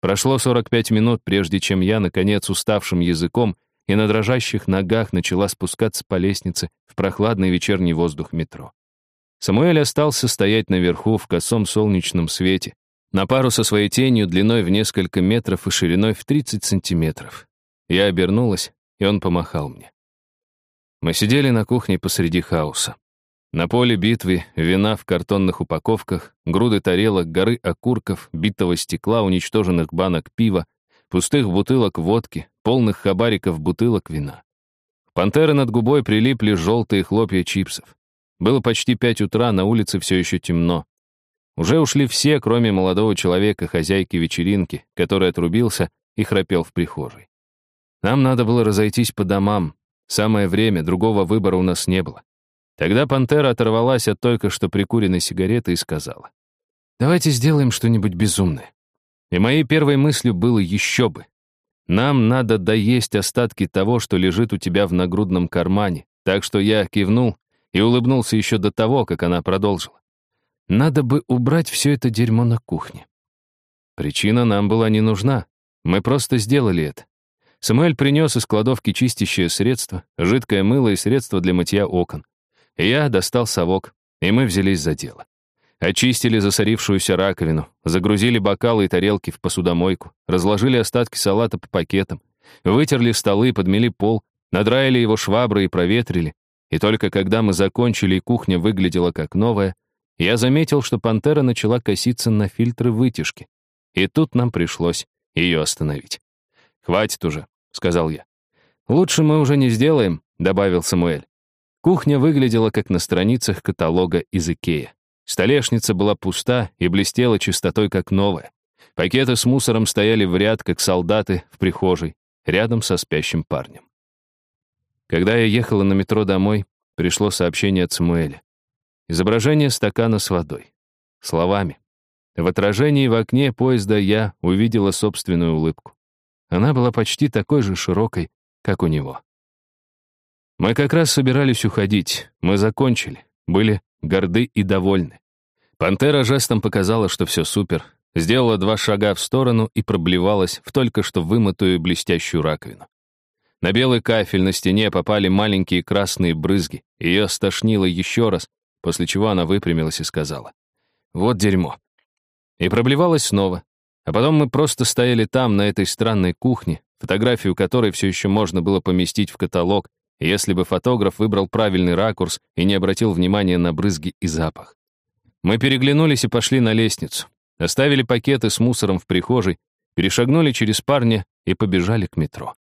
Прошло 45 минут, прежде чем я, наконец, уставшим языком и на дрожащих ногах начала спускаться по лестнице в прохладный вечерний воздух метро. Самуэль остался стоять наверху в косом солнечном свете, на пару со своей тенью длиной в несколько метров и шириной в 30 сантиметров. Я обернулась, и он помахал мне. Мы сидели на кухне посреди хаоса. На поле битвы вина в картонных упаковках, груды тарелок, горы окурков, битого стекла, уничтоженных банок пива, пустых бутылок водки, полных хабариков бутылок вина. Пантеры над губой прилипли желтые хлопья чипсов. Было почти пять утра, на улице все еще темно. Уже ушли все, кроме молодого человека, хозяйки вечеринки, который отрубился и храпел в прихожей. Нам надо было разойтись по домам. Самое время, другого выбора у нас не было. Тогда пантера оторвалась от только что прикуренной сигареты и сказала, «Давайте сделаем что-нибудь безумное». И моей первой мыслью было еще бы. Нам надо доесть остатки того, что лежит у тебя в нагрудном кармане. Так что я кивнул и улыбнулся еще до того, как она продолжила. Надо бы убрать все это дерьмо на кухне. Причина нам была не нужна. Мы просто сделали это. Самуэль принес из кладовки чистящее средство, жидкое мыло и средство для мытья окон. Я достал совок. и мы взялись за дело. Очистили засорившуюся раковину, загрузили бокалы и тарелки в посудомойку, разложили остатки салата по пакетам, вытерли столы, подмели пол, надраили его шваброй и проветрили. И только когда мы закончили и кухня выглядела как новая, я заметил, что пантера начала коситься на фильтры вытяжки. И тут нам пришлось ее остановить. «Хватит уже», — сказал я. «Лучше мы уже не сделаем», — добавил Самуэль. Кухня выглядела как на страницах каталога из Икея. Столешница была пуста и блестела чистотой, как новая. Пакеты с мусором стояли в ряд, как солдаты в прихожей, рядом со спящим парнем. Когда я ехала на метро домой, пришло сообщение от Самуэля. Изображение стакана с водой. Словами. В отражении в окне поезда я увидела собственную улыбку. Она была почти такой же широкой, как у него. Мы как раз собирались уходить. Мы закончили. Были горды и довольны. Пантера жестом показала, что все супер, сделала два шага в сторону и проблевалась в только что вымытую блестящую раковину. На белый кафель на стене попали маленькие красные брызги. Ее стошнило еще раз, после чего она выпрямилась и сказала. «Вот дерьмо». И проблевалась снова. А потом мы просто стояли там, на этой странной кухне, фотографию которой все еще можно было поместить в каталог, если бы фотограф выбрал правильный ракурс и не обратил внимания на брызги и запах. Мы переглянулись и пошли на лестницу. Оставили пакеты с мусором в прихожей, перешагнули через парня и побежали к метро.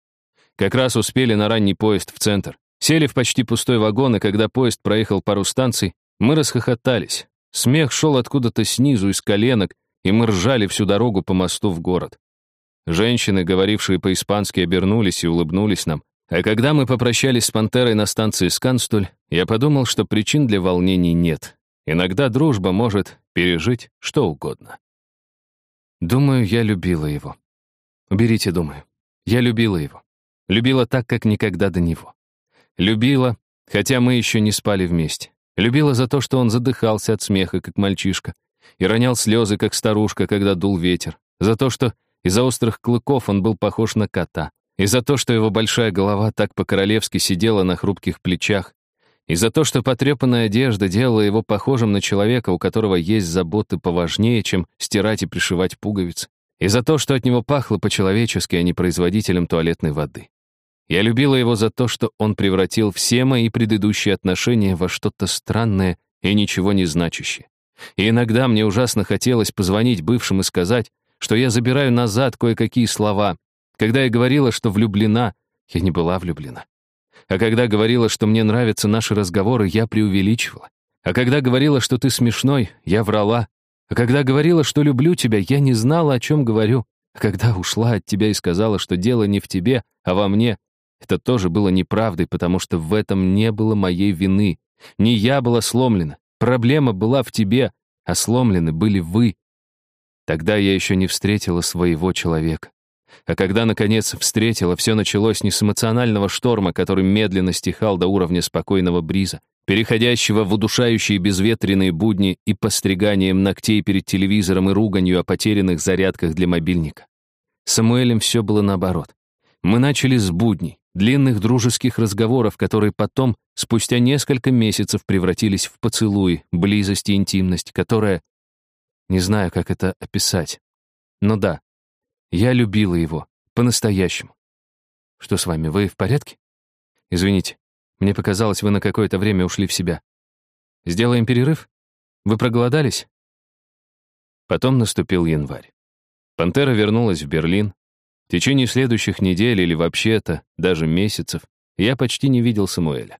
Как раз успели на ранний поезд в центр. Сели в почти пустой вагон, и когда поезд проехал пару станций, мы расхохотались. Смех шел откуда-то снизу, из коленок, и мы ржали всю дорогу по мосту в город. Женщины, говорившие по-испански, обернулись и улыбнулись нам, а когда мы попрощались с «Пантерой» на станции Сканстуль, я подумал, что причин для волнений нет. Иногда дружба может пережить что угодно. Думаю, я любила его. Уберите, думаю. Я любила его. Любила так, как никогда до него. Любила, хотя мы еще не спали вместе. Любила за то, что он задыхался от смеха, как мальчишка, и ронял слезы, как старушка, когда дул ветер. За то, что из-за острых клыков он был похож на кота и за то, что его большая голова так по-королевски сидела на хрупких плечах, и за то, что потрепанная одежда делала его похожим на человека, у которого есть заботы поважнее, чем стирать и пришивать пуговицы, и за то, что от него пахло по-человечески, а не производителем туалетной воды. Я любила его за то, что он превратил все мои предыдущие отношения во что-то странное и ничего не значащее. И иногда мне ужасно хотелось позвонить бывшим и сказать, что я забираю назад кое-какие слова, когда я говорила, что влюблена, я не была влюблена. А когда говорила, что мне нравятся наши разговоры, я преувеличивала. А когда говорила, что ты смешной, я врала. А когда говорила, что люблю тебя, я не знала, о чем говорю. А когда ушла от тебя и сказала, что дело не в тебе, а во мне, это тоже было неправдой, потому что в этом не было моей вины. Не я была сломлена. Проблема была в тебе, а сломлены были вы. Тогда я еще не встретила своего человека. А когда, наконец, встретила, все началось не с эмоционального шторма, который медленно стихал до уровня спокойного бриза, переходящего в удушающие безветренные будни и постриганием ногтей перед телевизором и руганью о потерянных зарядках для мобильника. С Самуэлем все было наоборот. Мы начали с будней, длинных дружеских разговоров, которые потом, спустя несколько месяцев, превратились в поцелуи, близость и интимность, которая... Не знаю, как это описать. Но да, я любила его. По-настоящему. Что с вами, вы в порядке? Извините, мне показалось, вы на какое-то время ушли в себя. Сделаем перерыв? Вы проголодались? Потом наступил январь. Пантера вернулась в Берлин. В течение следующих недель или вообще-то даже месяцев я почти не видел Самуэля.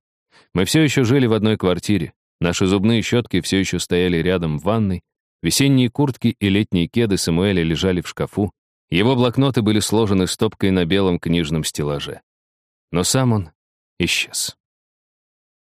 Мы все еще жили в одной квартире. Наши зубные щетки все еще стояли рядом в ванной. Весенние куртки и летние кеды Самуэля лежали в шкафу. Его блокноты были сложены стопкой на белом книжном стеллаже. Но сам он исчез.